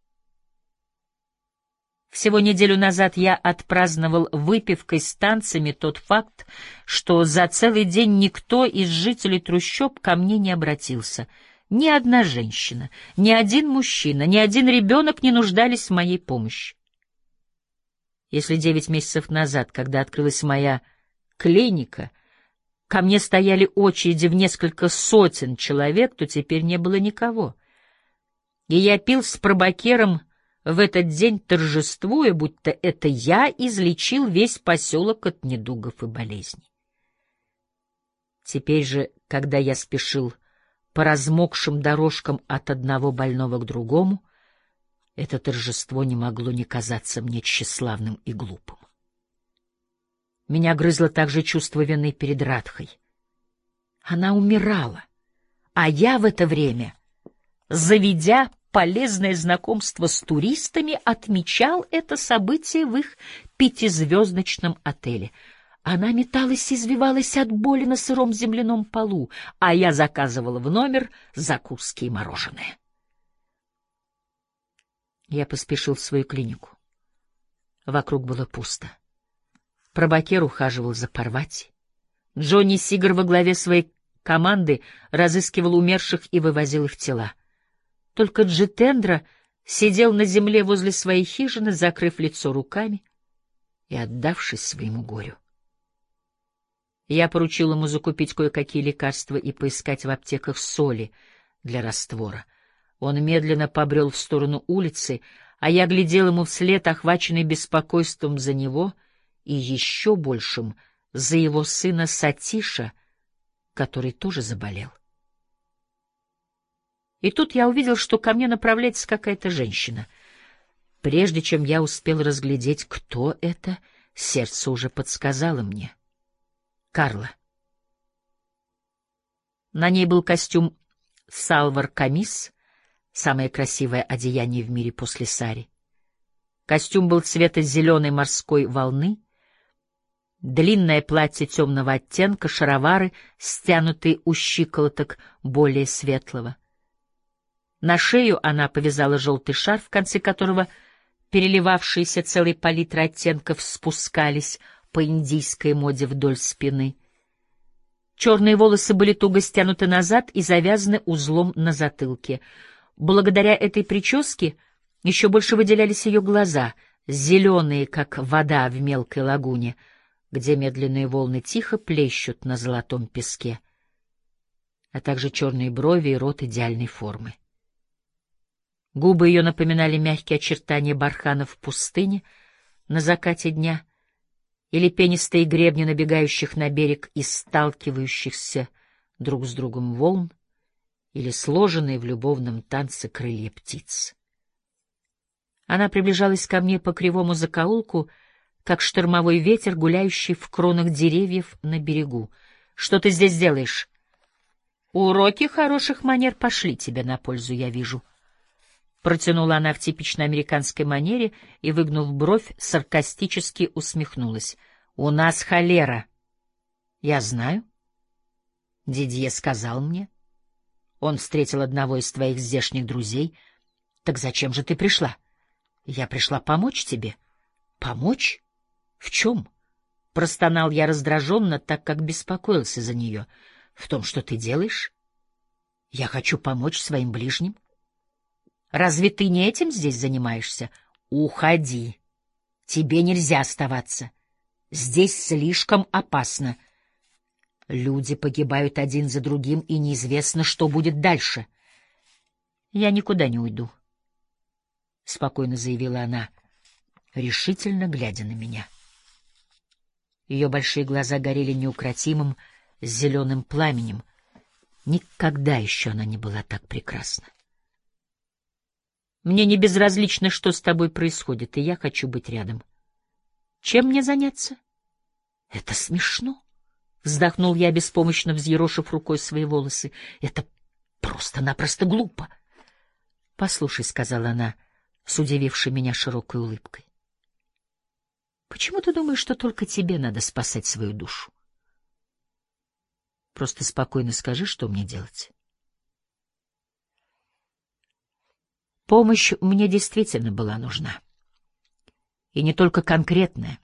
Всего неделю назад я отпраздновал выпивкой с танцами тот факт, что за целый день никто из жителей трущоб ко мне не обратился. Ни одна женщина, ни один мужчина, ни один ребенок не нуждались в моей помощи. Если девять месяцев назад, когда открылась моя клиника, ко мне стояли очереди в несколько сотен человек, то теперь не было никого. И я пил с пробакером в этот день торжествуя, будто это я излечил весь поселок от недугов и болезней. Теперь же, когда я спешил по размокшим дорожкам от одного больного к другому, это торжество не могло не казаться мне тщеславным и глупым. Меня грызло также чувство вины перед Радхой. Она умирала, а я в это время, заведя полезное знакомство с туристами, отмечал это событие в их пятизвездочном отеле. Она металась и извивалась от боли на сыром земляном полу, а я заказывал в номер закуски и мороженое. Я поспешил в свою клинику. Вокруг было пусто. Пробакер ухаживал за Парвати. Джонни Сигар во главе своей команды разыскивал умерших и вывозил их тела. Только Джитендра сидел на земле возле своей хижины, закрыв лицо руками и отдавшись своему горю. Я поручил ему закупить кое-какие лекарства и поискать в аптеках соли для раствора. Он медленно побрел в сторону улицы, а я глядел ему вслед, охваченный беспокойством за него и еще большим за его сына Сатиша, который тоже заболел. И тут я увидел, что ко мне направляется какая-то женщина. Прежде чем я успел разглядеть, кто это, сердце уже подсказало мне. Карла. На ней был костюм салвар камис, самое красивое одеяние в мире после сари. Костюм был цвета зеленой морской волны, длинное платье темного оттенка, шаровары, стянутые у щиколоток более светлого. На шею она повязала желтый шарф, в конце которого переливавшиеся целой палитры оттенков спускались по индийской моде вдоль спины. Черные волосы были туго стянуты назад и завязаны узлом на затылке. Благодаря этой прическе еще больше выделялись ее глаза, зеленые, как вода в мелкой лагуне, где медленные волны тихо плещут на золотом песке, а также черные брови и рот идеальной формы. Губы ее напоминали мягкие очертания барханов в пустыне на закате дня или пенистые гребни набегающих на берег и сталкивающихся друг с другом волн, или сложенные в любовном танце крылья птиц. Она приближалась ко мне по кривому закоулку, как штормовой ветер, гуляющий в кронах деревьев на берегу. — Что ты здесь делаешь? — Уроки хороших манер пошли тебе на пользу, я вижу. — Протянула она в типичной американской манере и, выгнув бровь, саркастически усмехнулась. — У нас холера. — Я знаю. Дидье сказал мне. Он встретил одного из твоих здешних друзей. — Так зачем же ты пришла? — Я пришла помочь тебе. — Помочь? В чем? — простонал я раздраженно, так как беспокоился за нее. — В том, что ты делаешь? — Я хочу помочь своим ближним. Разве ты не этим здесь занимаешься? Уходи. Тебе нельзя оставаться. Здесь слишком опасно. Люди погибают один за другим, и неизвестно, что будет дальше. Я никуда не уйду, — спокойно заявила она, решительно глядя на меня. Ее большие глаза горели неукротимым зеленым пламенем. Никогда еще она не была так прекрасна. Мне не безразлично, что с тобой происходит, и я хочу быть рядом. Чем мне заняться? Это смешно. Вздохнул я, беспомощно взъерошив рукой свои волосы. Это просто-напросто глупо. Послушай, — сказала она, с удивившей меня широкой улыбкой. Почему ты думаешь, что только тебе надо спасать свою душу? Просто спокойно скажи, что мне делать. Помощь мне действительно была нужна. И не только конкретная,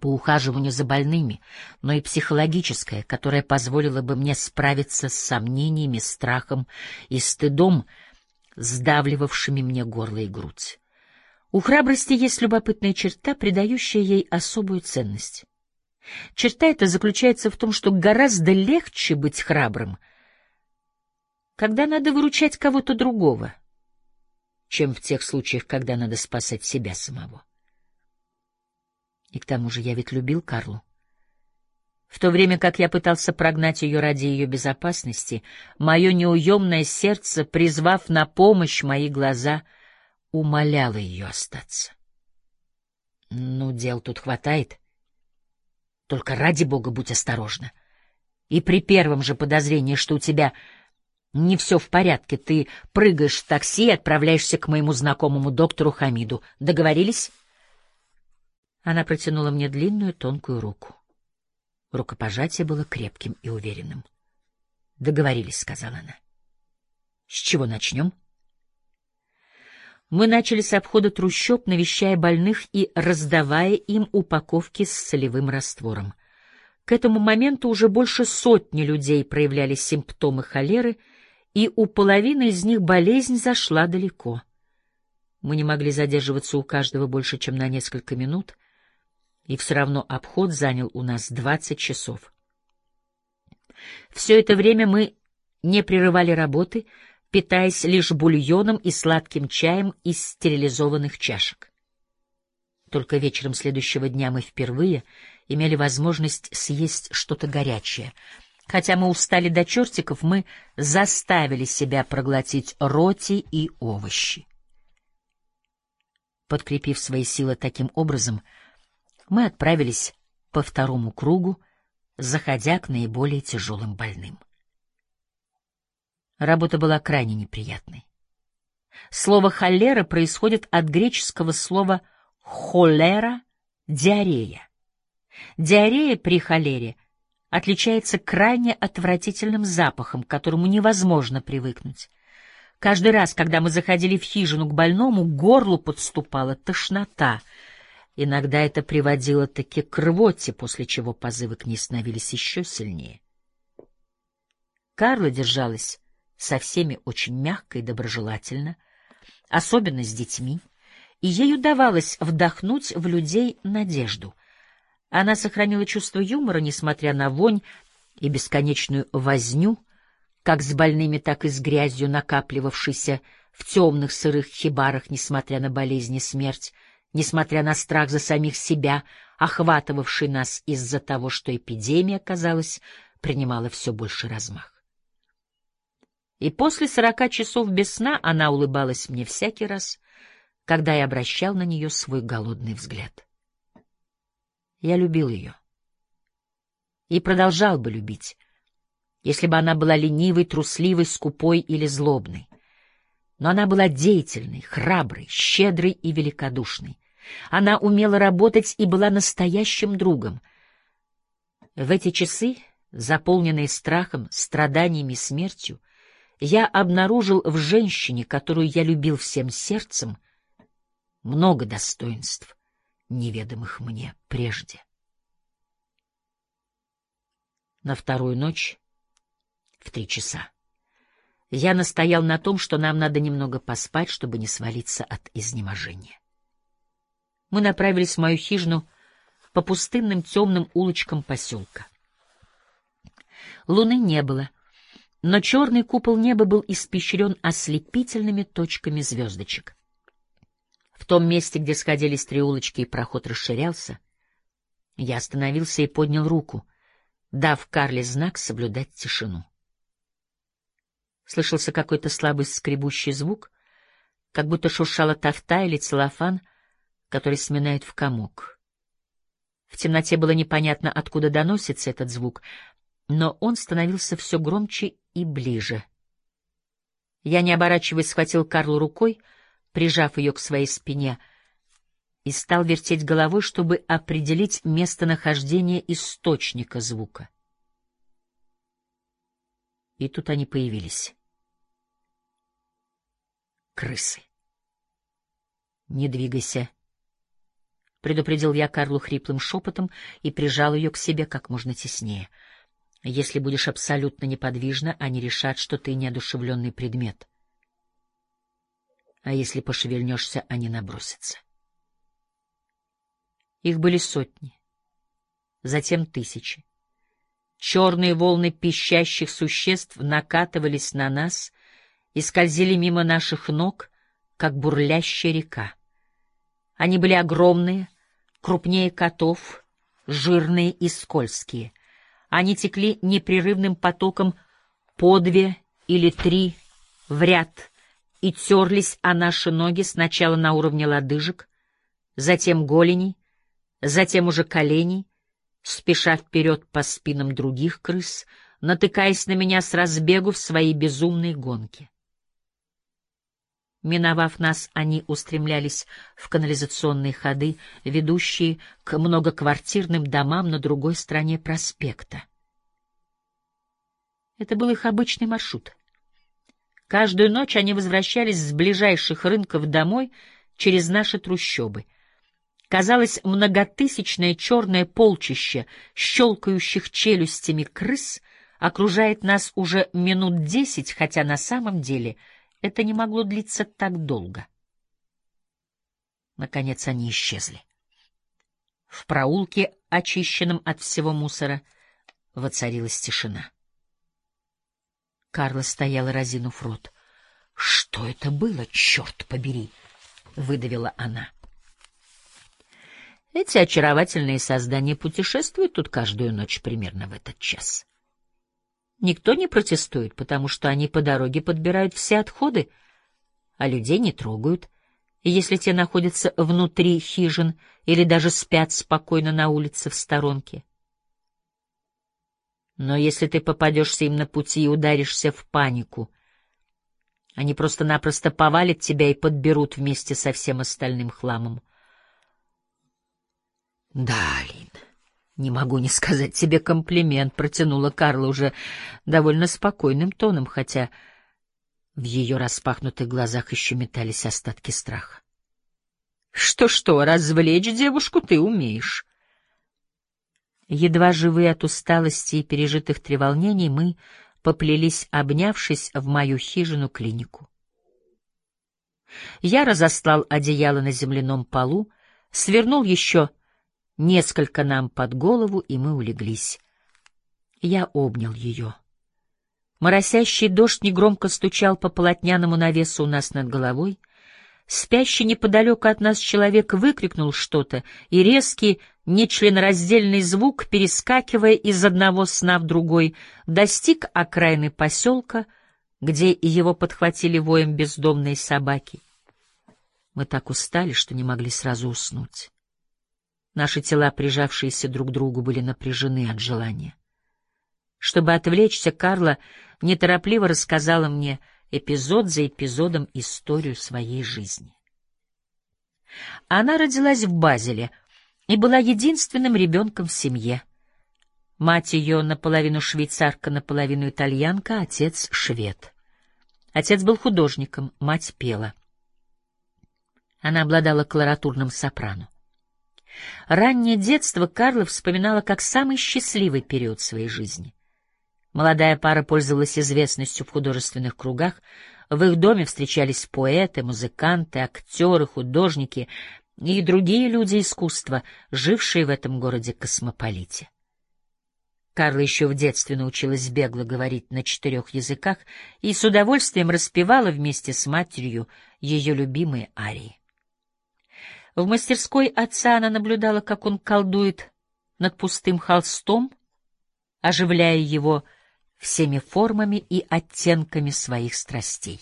по ухаживанию за больными, но и психологическая, которая позволила бы мне справиться с сомнениями, страхом и стыдом, сдавливавшими мне горло и грудь. У храбрости есть любопытная черта, придающая ей особую ценность. Черта эта заключается в том, что гораздо легче быть храбрым, когда надо выручать кого-то другого — чем в тех случаях, когда надо спасать себя самого. И к тому же я ведь любил Карлу. В то время как я пытался прогнать ее ради ее безопасности, мое неуемное сердце, призвав на помощь мои глаза, умоляло ее остаться. Ну, дел тут хватает. Только ради бога будь осторожна. И при первом же подозрении, что у тебя не все в порядке, ты прыгаешь в такси и отправляешься к моему знакомому доктору Хамиду. Договорились? Она протянула мне длинную тонкую руку. Рукопожатие было крепким и уверенным. Договорились, сказала она. С чего начнем? Мы начали с обхода трущоб, навещая больных и раздавая им упаковки с солевым раствором. К этому моменту уже больше сотни людей проявляли симптомы холеры, и у половины из них болезнь зашла далеко. Мы не могли задерживаться у каждого больше, чем на несколько минут, и все равно обход занял у нас двадцать часов. Все это время мы не прерывали работы, питаясь лишь бульоном и сладким чаем из стерилизованных чашек. Только вечером следующего дня мы впервые имели возможность съесть что-то горячее. Хотя мы устали до чертиков, мы заставили себя проглотить роти и овощи. Подкрепив свои силы таким образом, мы отправились по второму кругу, заходя к наиболее тяжелым больным. Работа была крайне неприятной. Слово «холера» происходит от греческого слова «холера» — диарея. Диарея при холере отличается крайне отвратительным запахом, к которому невозможно привыкнуть. Каждый раз, когда мы заходили в хижину к больному, к горлу подступала тошнота. Иногда это приводило таки к рвоте, после чего позывы к ней становились еще сильнее. Карла держалась со всеми очень мягко и доброжелательно, особенно с детьми, и ей удавалось вдохнуть в людей надежду. Она сохранила чувство юмора, несмотря на вонь и бесконечную возню, как с больными, так и с грязью, накапливавшейся в темных сырых хибарах, несмотря на болезни смерть, несмотря на страх за самих себя, охватывавший нас из-за того, что эпидемия, казалось, принимала все больше размах. И после сорока часов без сна она улыбалась мне всякий раз, когда я обращал на нее свой голодный взгляд. Я любил ее. И продолжал бы любить, если бы она была ленивой, трусливой, скупой или злобной. Но она была деятельной, храброй, щедрой и великодушной. Она умела работать и была настоящим другом. В эти часы, заполненные страхом, страданиями и смертью, я обнаружил в женщине, которую я любил всем сердцем, много достоинств, неведомых мне прежде. На вторую ночь в три часа я настоял на том, что нам надо немного поспать, чтобы не свалиться от изнеможения. Мы направились в мою хижину по пустынным темным улочкам поселка. Луны не было — но черный купол неба был испещрен ослепительными точками звездочек. В том месте, где сходились три улочки и проход расширялся, я остановился и поднял руку, дав Карле знак соблюдать тишину. Слышался какой-то слабый скребущий звук, как будто шуршала тафта или целлофан, который сминает в комок. В темноте было непонятно, откуда доносится этот звук, но он становился все громче и ближе. Я, не оборачиваясь, схватил Карлу рукой, прижав ее к своей спине, и стал вертеть головой, чтобы определить местонахождение источника звука. И тут они появились. Крысы. «Не двигайся», — предупредил я Карлу хриплым шепотом и прижал ее к себе как можно теснее — если будешь абсолютно неподвижна, они решат, что ты неодушевленный предмет. А если пошевельнешься, они набросятся. Их были сотни, затем тысячи. Черные волны пищащих существ накатывались на нас и скользили мимо наших ног, как бурлящая река. Они были огромные, крупнее котов, жирные и скользкие — они текли непрерывным потоком по две или три в ряд и терлись о наши ноги сначала на уровне лодыжек, затем голеней, затем уже коленей, спеша вперед по спинам других крыс, натыкаясь на меня с разбегу в своей безумной гонке. Миновав нас, они устремлялись в канализационные ходы, ведущие к многоквартирным домам на другой стороне проспекта. Это был их обычный маршрут. Каждую ночь они возвращались с ближайших рынков домой через наши трущобы. Казалось, многотысячное черное полчище щелкающих челюстями крыс окружает нас уже минут десять, хотя на самом деле — это не могло длиться так долго. Наконец они исчезли. В проулке, очищенном от всего мусора, воцарилась тишина. Карла стояла, разинув рот. — Что это было, черт побери? — выдавила она. Эти очаровательные создания путешествуют тут каждую ночь примерно в этот час. Никто не протестует, потому что они по дороге подбирают все отходы, а людей не трогают. И если те находятся внутри хижин или даже спят спокойно на улице в сторонке. Но если ты попадешься им на пути и ударишься в панику, они просто-напросто повалят тебя и подберут вместе со всем остальным хламом. Да, Лин. «Не могу не сказать тебе комплимент», — протянула Карла уже довольно спокойным тоном, хотя в ее распахнутых глазах еще метались остатки страха. «Что-что, развлечь девушку ты умеешь». Едва живые от усталости и пережитых треволнений, мы поплелись, обнявшись в мою хижину-клинику. Я разослал одеяло на земляном полу, свернул еще Несколько нам под голову, и мы улеглись. Я обнял ее. Моросящий дождь негромко стучал по полотняному навесу у нас над головой. Спящий неподалеку от нас человек выкрикнул что-то, и резкий, нечленораздельный звук, перескакивая из одного сна в другой, достиг окраины поселка, где его подхватили воем бездомные собаки. Мы так устали, что не могли сразу уснуть. Наши тела, прижавшиеся друг к другу, были напряжены от желания. Чтобы отвлечься, Карла неторопливо рассказала мне эпизод за эпизодом историю своей жизни. Она родилась в Базеле и была единственным ребенком в семье. Мать ее наполовину швейцарка, наполовину итальянка, отец — швед. Отец был художником, мать пела. Она обладала колоратурным сопрано. Раннее детство Карла вспоминала как самый счастливый период своей жизни. Молодая пара пользовалась известностью в художественных кругах, в их доме встречались поэты, музыканты, актеры, художники и другие люди искусства, жившие в этом городе-космополите. Карла еще в детстве научилась бегло говорить на четырех языках и с удовольствием распевала вместе с матерью ее любимые арии. В мастерской отца она наблюдала, как он колдует над пустым холстом, оживляя его всеми формами и оттенками своих страстей.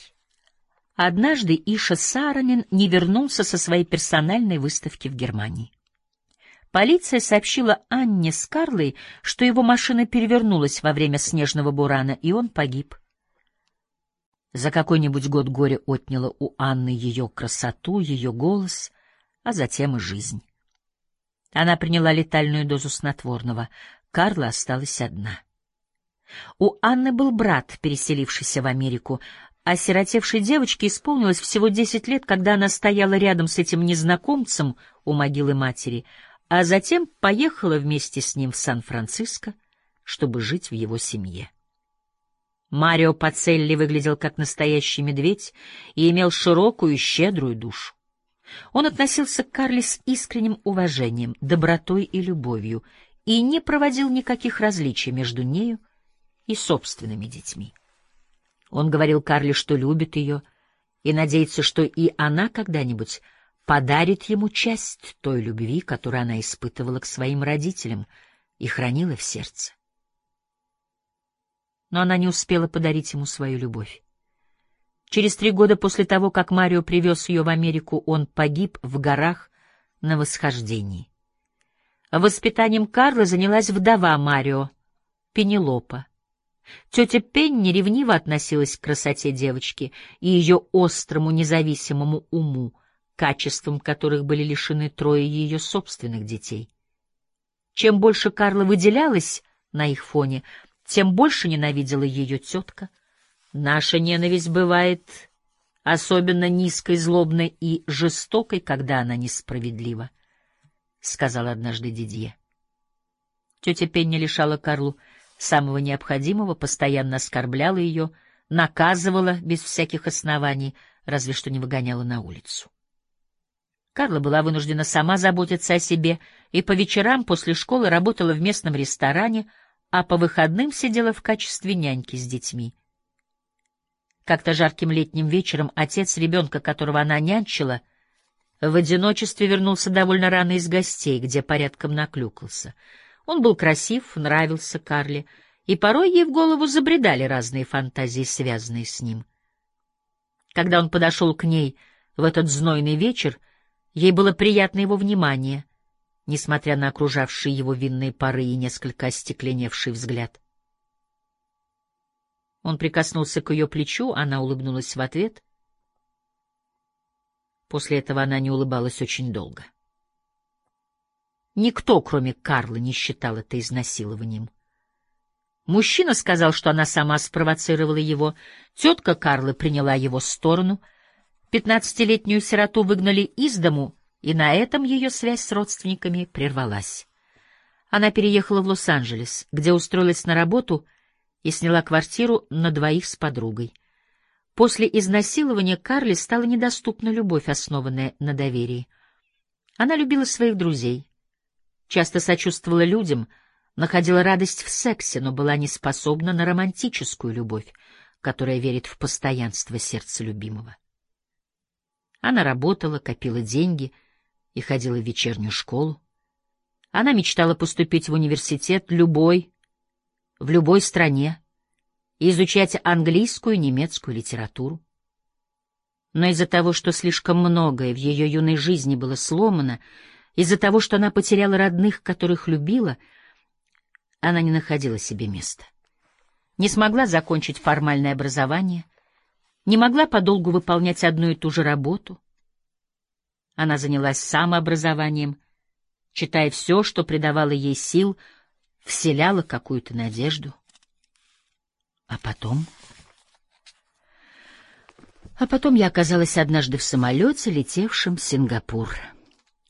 Однажды Иша Саранин не вернулся со своей персональной выставки в Германии. Полиция сообщила Анне с Карлой, что его машина перевернулась во время снежного бурана, и он погиб. За какой-нибудь год горе отняло у Анны ее красоту, ее голос, а затем и жизнь. Она приняла летальную дозу снотворного. Карла осталась одна. У Анны был брат, переселившийся в Америку, а сиротевшей девочке исполнилось всего десять лет, когда она стояла рядом с этим незнакомцем у могилы матери, а затем поехала вместе с ним в Сан-Франциско, чтобы жить в его семье. Марио Пацелли выглядел как настоящий медведь и имел широкую и щедрую душу. Он относился к Карли с искренним уважением, добротой и любовью и не проводил никаких различий между нею и собственными детьми. Он говорил Карли, что любит ее, и надеется, что и она когда-нибудь подарит ему часть той любви, которую она испытывала к своим родителям и хранила в сердце. Но она не успела подарить ему свою любовь. Через три года после того, как Марио привез ее в Америку, он погиб в горах на восхождении. Воспитанием Карла занялась вдова Марио, Пенелопа. Тетя Пенни ревниво относилась к красоте девочки и ее острому независимому уму, качествам которых были лишены трое ее собственных детей. Чем больше Карла выделялась на их фоне, тем больше ненавидела ее тетка. Наша ненависть бывает особенно низкой, злобной и жестокой, когда она несправедлива, — сказал однажды Дидье. Тетя Пенни лишала Карлу самого необходимого, постоянно оскорбляла ее, наказывала без всяких оснований, разве что не выгоняла на улицу. Карла была вынуждена сама заботиться о себе и по вечерам после школы работала в местном ресторане, а по выходным сидела в качестве няньки с детьми. Как-то жарким летним вечером отец ребенка, которого она нянчила, в одиночестве вернулся довольно рано из гостей, где порядком наклюкался — он был красив, нравился Карле, и порой ей в голову забредали разные фантазии, связанные с ним. Когда он подошел к ней в этот знойный вечер, ей было приятно его внимание, несмотря на окружавшие его винные пары и несколько остекленевший взгляд. Он прикоснулся к ее плечу, она улыбнулась в ответ. После этого она не улыбалась очень долго. — Никто, кроме Карла, не считал это изнасилованием. Мужчина сказал, что она сама спровоцировала его. Тетка Карла приняла его сторону. Пятнадцатилетнюю сироту выгнали из дому, и на этом ее связь с родственниками прервалась. Она переехала в Лос-Анджелес, где устроилась на работу и сняла квартиру на двоих с подругой. После изнасилования Карле стала недоступна любовь, основанная на доверии. Она любила своих друзей, часто сочувствовала людям, находила радость в сексе, но была не способна на романтическую любовь, которая верит в постоянство сердца любимого. Она работала, копила деньги и ходила в вечернюю школу. Она мечтала поступить в университет любой, в любой стране, и изучать английскую и немецкую литературу. Но из-за того, что слишком многое в ее юной жизни было сломано, из-за того, что она потеряла родных, которых любила, она не находила себе места. Не смогла закончить формальное образование, не могла подолгу выполнять одну и ту же работу. Она занялась самообразованием, читая все, что придавало ей сил, вселяла какую-то надежду. А потом... А потом я оказалась однажды в самолете, летевшем в Сингапур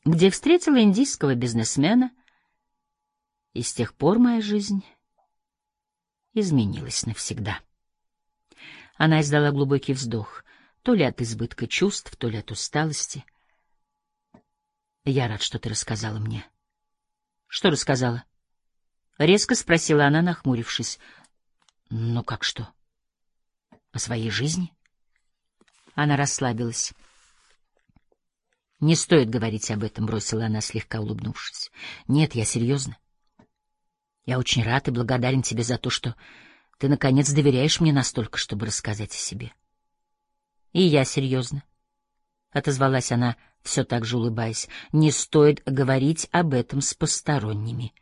где встретила индийского бизнесмена, и с тех пор моя жизнь изменилась навсегда. Она издала глубокий вздох, то ли от избытка чувств, то ли от усталости. Я рад, что ты рассказала мне. Что рассказала? Резко спросила она, нахмурившись. Ну как что? О своей жизни? Она расслабилась. Не стоит говорить об этом, бросила она, слегка улыбнувшись. Нет, я серьезно. Я очень рад и благодарен тебе за то, что ты наконец доверяешь мне настолько, чтобы рассказать о себе. И я серьезно. Отозвалась она, все так же улыбаясь. Не стоит говорить об этом с посторонними.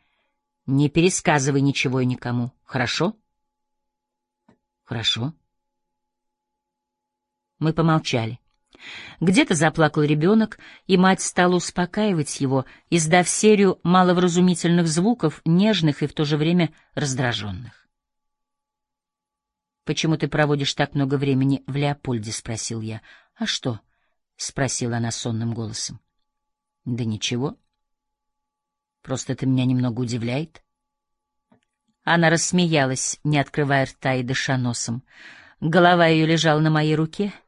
Не пересказывай ничего и никому, хорошо? Хорошо. Мы помолчали. Где-то заплакал ребенок, и мать стала успокаивать его, издав серию маловразумительных звуков, нежных и в то же время раздраженных. «Почему ты проводишь так много времени в Леопольде?» — спросил я. «А что?» — спросила она сонным голосом. «Да ничего. Просто это меня немного удивляет». Она рассмеялась, не открывая рта и дыша носом. Голова ее лежала на моей руке —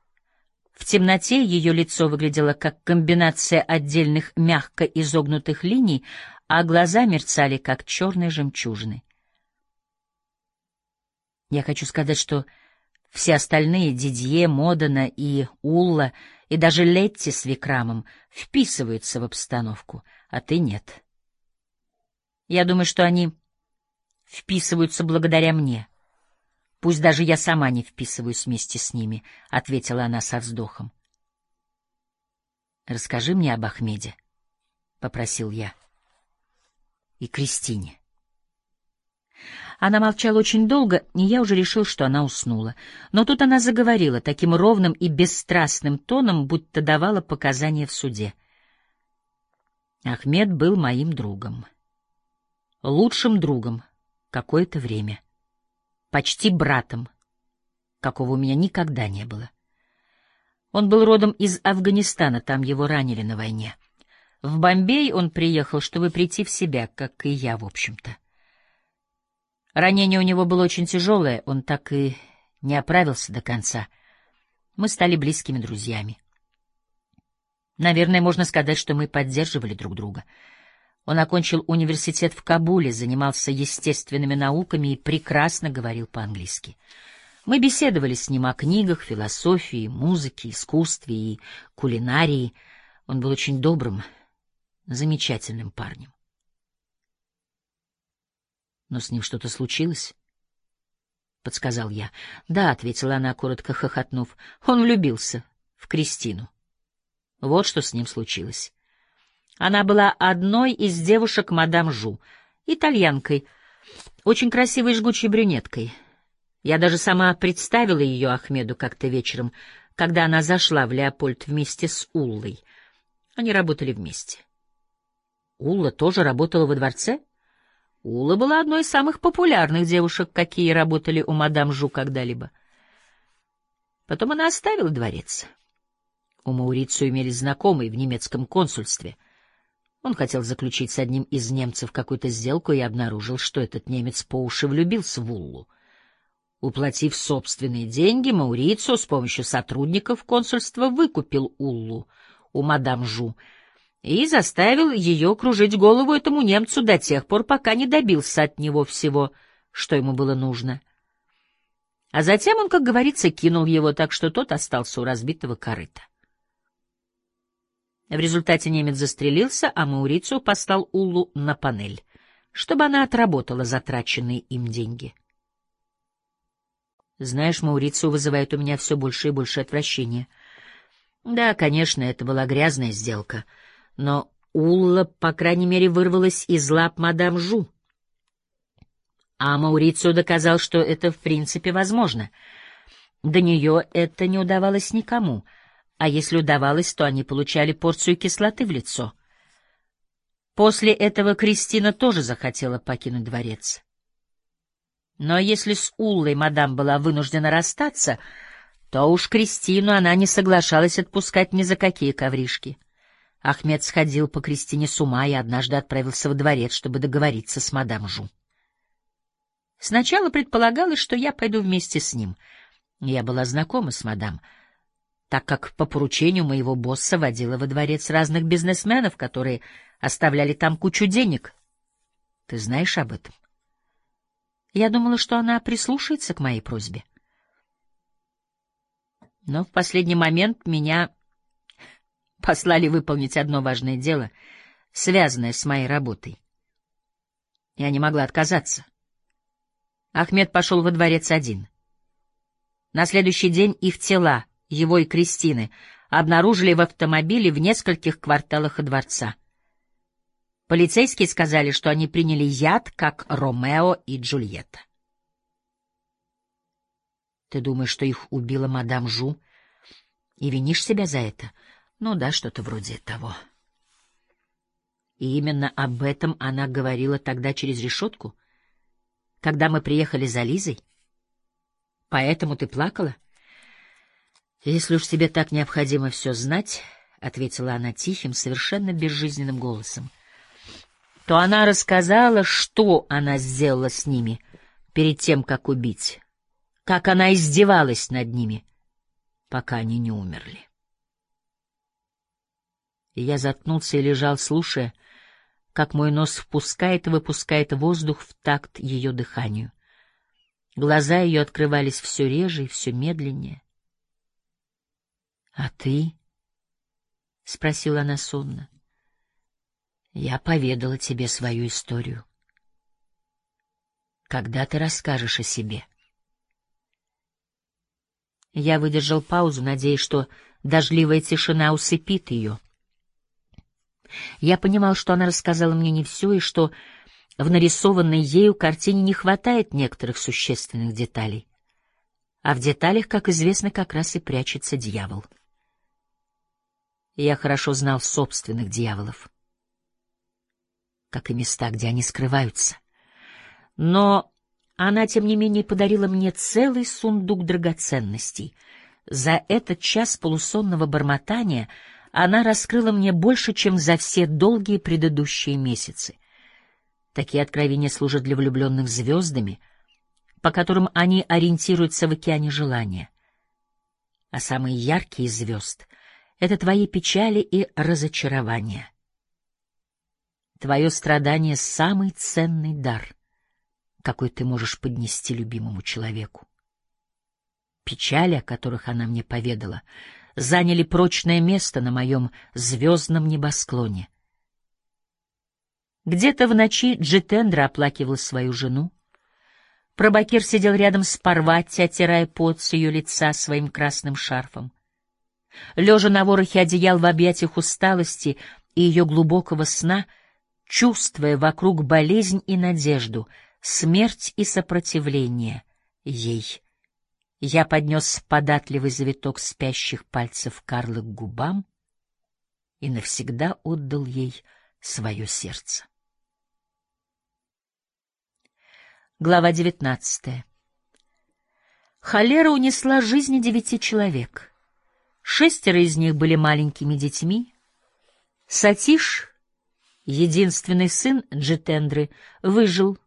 в темноте ее лицо выглядело как комбинация отдельных мягко изогнутых линий, а глаза мерцали, как черные жемчужины. Я хочу сказать, что все остальные — Дидье, Модена и Улла, и даже Летти с Викрамом — вписываются в обстановку, а ты нет. Я думаю, что они вписываются благодаря мне. Пусть даже я сама не вписываюсь вместе с ними, — ответила она со вздохом. — Расскажи мне об Ахмеде, — попросил я. и Кристине. Она молчала очень долго, и я уже решил, что она уснула. Но тут она заговорила таким ровным и бесстрастным тоном, будто давала показания в суде. Ахмед был моим другом. Лучшим другом какое-то время. Почти братом, какого у меня никогда не было. Он был родом из Афганистана, там его ранили на войне. В Бомбей он приехал, чтобы прийти в себя, как и я, в общем-то. Ранение у него было очень тяжелое, он так и не оправился до конца. Мы стали близкими друзьями. Наверное, можно сказать, что мы поддерживали друг друга. Он окончил университет в Кабуле, занимался естественными науками и прекрасно говорил по-английски. Мы беседовали с ним о книгах, философии, музыке, искусстве и кулинарии. Он был очень добрым, замечательным парнем. Но с ним что-то случилось? — подсказал я. — Да, — ответила она, коротко хохотнув. — Он влюбился в Кристину. Вот что с ним случилось. Она была одной из девушек мадам Жу, итальянкой, очень красивой жгучей брюнеткой. Я даже сама представила ее Ахмеду как-то вечером, когда она зашла в Леопольд вместе с Уллой. Они работали вместе. Улла тоже работала во дворце? Ула была одной из самых популярных девушек, какие работали у мадам Жу когда-либо. Потом она оставила дворец. У Маурицу имелись знакомые в немецком консульстве. Он хотел заключить с одним из немцев какую-то сделку и обнаружил, что этот немец по уши влюбился в Уллу. Уплатив собственные деньги, Маурицу с помощью сотрудников консульства выкупил Уллу у мадам Жу — и заставил ее кружить голову этому немцу до тех пор, пока не добился от него всего, что ему было нужно. А затем он, как говорится, кинул его так, что тот остался у разбитого корыта. В результате немец застрелился, а Маурицу послал Уллу на панель, чтобы она отработала затраченные им деньги. Знаешь, Маурицу вызывает у меня все больше и больше отвращения. Да, конечно, это была грязная сделка — но Улла, по крайней мере, вырвалась из лап мадам Жу. А Маурицио доказал, что это в принципе возможно. До нее это не удавалось никому, а если удавалось, то они получали порцию кислоты в лицо. После этого Кристина тоже захотела покинуть дворец. Но если с Уллой мадам была вынуждена расстаться, то уж Кристину она не соглашалась отпускать ни за какие ковришки. Ахмед сходил по Кристине с ума и однажды отправился во дворец, чтобы договориться с мадам Жу. Сначала предполагалось, что я пойду вместе с ним. Я была знакома с мадам, так как по поручению моего босса водила во дворец разных бизнесменов, которые оставляли там кучу денег. Ты знаешь об этом? Я думала, что она прислушается к моей просьбе. Но в последний момент меня послали выполнить одно важное дело, связанное с моей работой. Я не могла отказаться. Ахмед пошел во дворец один. На следующий день их тела, его и Кристины, обнаружили в автомобиле в нескольких кварталах от дворца. Полицейские сказали, что они приняли яд, как Ромео и Джульетта. Ты думаешь, что их убила мадам Жу, и винишь себя за это? Ну да, что-то вроде того. И именно об этом она говорила тогда через решетку, когда мы приехали за Лизой. Поэтому ты плакала? Если уж тебе так необходимо все знать, — ответила она тихим, совершенно безжизненным голосом, — то она рассказала, что она сделала с ними перед тем, как убить, как она издевалась над ними, пока они не умерли и я заткнулся и лежал, слушая, как мой нос впускает и выпускает воздух в такт ее дыханию. Глаза ее открывались все реже и все медленнее. — А ты? — спросила она сонно. — Я поведала тебе свою историю. Когда ты расскажешь о себе? Я выдержал паузу, надеясь, что дождливая тишина усыпит ее. — я понимал, что она рассказала мне не все, и что В нарисованной ею картине не хватает некоторых существенных деталей. А в деталях, как известно, как раз и прячется дьявол. Я хорошо знал собственных дьяволов, как и места, где они скрываются. Но она, тем не менее, подарила мне целый сундук драгоценностей. За этот час полусонного бормотания она раскрыла мне больше, чем за все долгие предыдущие месяцы. Такие откровения служат для влюбленных звездами, по которым они ориентируются в океане желания. А самые яркие звезд — это твои печали и разочарования. Твое страдание — самый ценный дар — какой ты можешь поднести любимому человеку. Печали, о которых она мне поведала, заняли прочное место на моем звездном небосклоне. Где-то в ночи Джитендра оплакивал свою жену. Пробакир сидел рядом с Парвати, оттирая пот с ее лица своим красным шарфом. Лежа на ворохе одеял в объятиях усталости и ее глубокого сна, чувствуя вокруг болезнь и надежду — смерть и сопротивление ей. Я поднес податливый завиток спящих пальцев Карлы к губам и навсегда отдал ей свое сердце. Глава девятнадцатая. Холера унесла жизни девяти человек. Шестеро из них были маленькими детьми. Сатиш, единственный сын Джитендры, выжил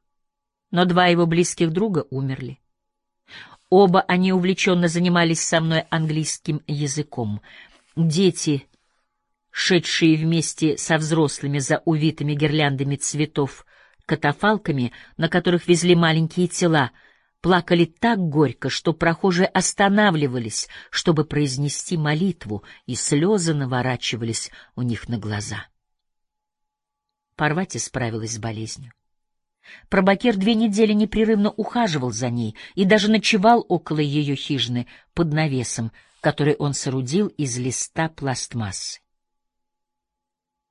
но два его близких друга умерли. Оба они увлеченно занимались со мной английским языком. Дети, шедшие вместе со взрослыми за увитыми гирляндами цветов катафалками, на которых везли маленькие тела, плакали так горько, что прохожие останавливались, чтобы произнести молитву, и слезы наворачивались у них на глаза. Парвати справилась с болезнью. Пробакер две недели непрерывно ухаживал за ней и даже ночевал около ее хижины под навесом, который он соорудил из листа пластмассы.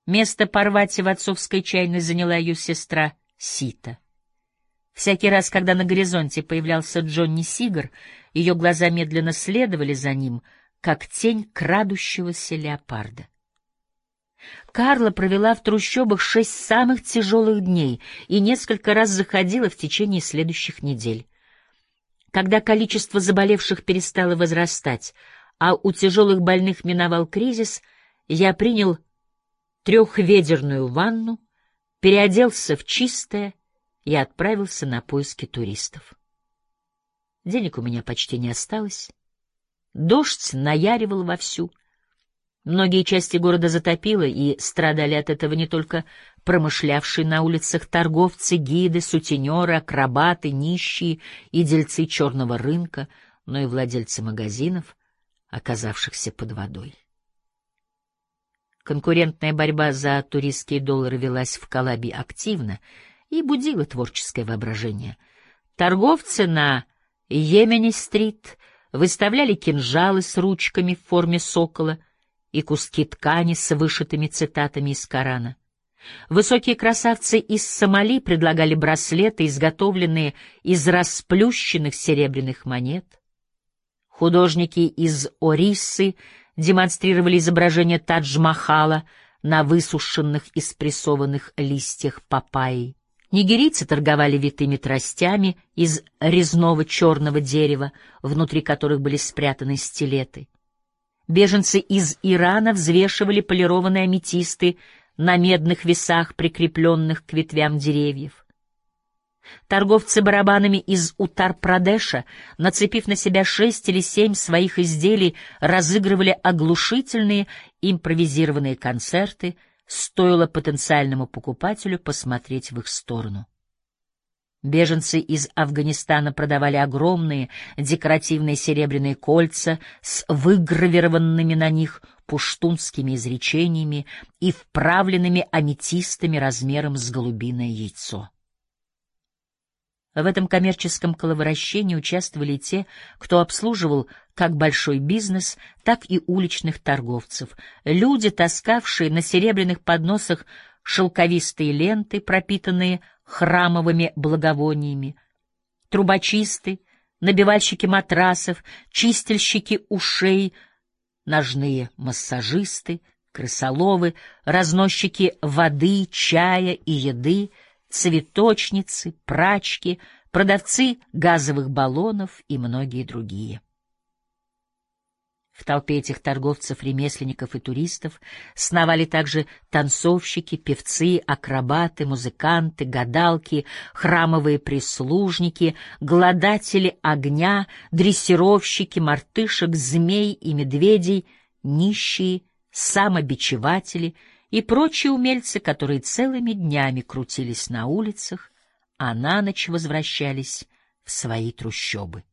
Место Парвати в отцовской чайной заняла ее сестра Сита. Всякий раз, когда на горизонте появлялся Джонни Сигар, ее глаза медленно следовали за ним, как тень крадущегося леопарда. Карла провела в трущобах шесть самых тяжелых дней и несколько раз заходила в течение следующих недель. Когда количество заболевших перестало возрастать, а у тяжелых больных миновал кризис, я принял трехведерную ванну, переоделся в чистое и отправился на поиски туристов. Денег у меня почти не осталось. Дождь наяривал вовсю. Многие части города затопило, и страдали от этого не только промышлявшие на улицах торговцы, гиды, сутенеры, акробаты, нищие и дельцы черного рынка, но и владельцы магазинов, оказавшихся под водой. Конкурентная борьба за туристские доллары велась в Калаби активно и будила творческое воображение. Торговцы на Йемени-стрит выставляли кинжалы с ручками в форме сокола — и куски ткани с вышитыми цитатами из Корана. Высокие красавцы из Сомали предлагали браслеты, изготовленные из расплющенных серебряных монет. Художники из Ориссы демонстрировали изображение Тадж-Махала на высушенных и спрессованных листьях папайи. Нигерийцы торговали витыми тростями из резного черного дерева, внутри которых были спрятаны стилеты. Беженцы из Ирана взвешивали полированные аметисты на медных весах, прикрепленных к ветвям деревьев. Торговцы барабанами из Утар-Прадеша, нацепив на себя шесть или семь своих изделий, разыгрывали оглушительные импровизированные концерты, стоило потенциальному покупателю посмотреть в их сторону. Беженцы из Афганистана продавали огромные декоративные серебряные кольца с выгравированными на них пуштунскими изречениями и вправленными аметистами размером с голубиное яйцо. В этом коммерческом коловращении участвовали те, кто обслуживал как большой бизнес, так и уличных торговцев, люди, таскавшие на серебряных подносах шелковистые ленты, пропитанные храмовыми благовониями, трубочисты, набивальщики матрасов, чистильщики ушей, ножные массажисты, крысоловы, разносчики воды, чая и еды, цветочницы, прачки, продавцы газовых баллонов и многие другие. В толпе этих торговцев, ремесленников и туристов сновали также танцовщики, певцы, акробаты, музыканты, гадалки, храмовые прислужники, гладатели огня, дрессировщики, мартышек, змей и медведей, нищие, самобичеватели и прочие умельцы, которые целыми днями крутились на улицах, а на ночь возвращались в свои трущобы.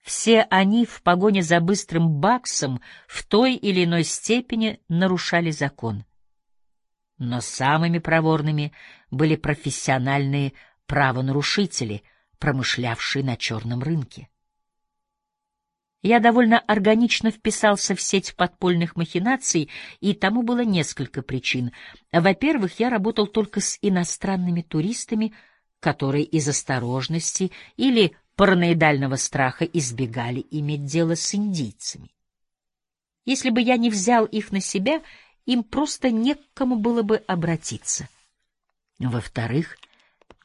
Все они в погоне за быстрым баксом в той или иной степени нарушали закон. Но самыми проворными были профессиональные правонарушители, промышлявшие на черном рынке. Я довольно органично вписался в сеть подпольных махинаций, и тому было несколько причин. Во-первых, я работал только с иностранными туристами, которые из осторожности или параноидального страха избегали иметь дело с индийцами. Если бы я не взял их на себя, им просто некому было бы обратиться. Во-вторых,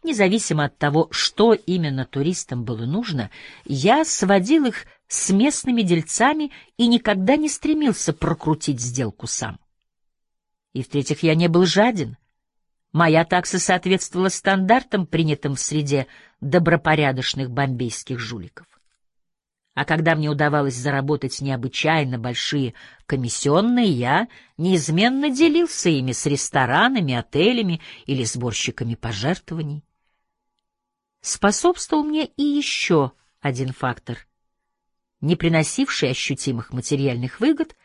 независимо от того, что именно туристам было нужно, я сводил их с местными дельцами и никогда не стремился прокрутить сделку сам. И в-третьих, я не был жаден. Моя такса соответствовала стандартам, принятым в среде добропорядочных бомбейских жуликов. А когда мне удавалось заработать необычайно большие комиссионные, я неизменно делился ими с ресторанами, отелями или сборщиками пожертвований. Способствовал мне и еще один фактор, не приносивший ощутимых материальных выгод,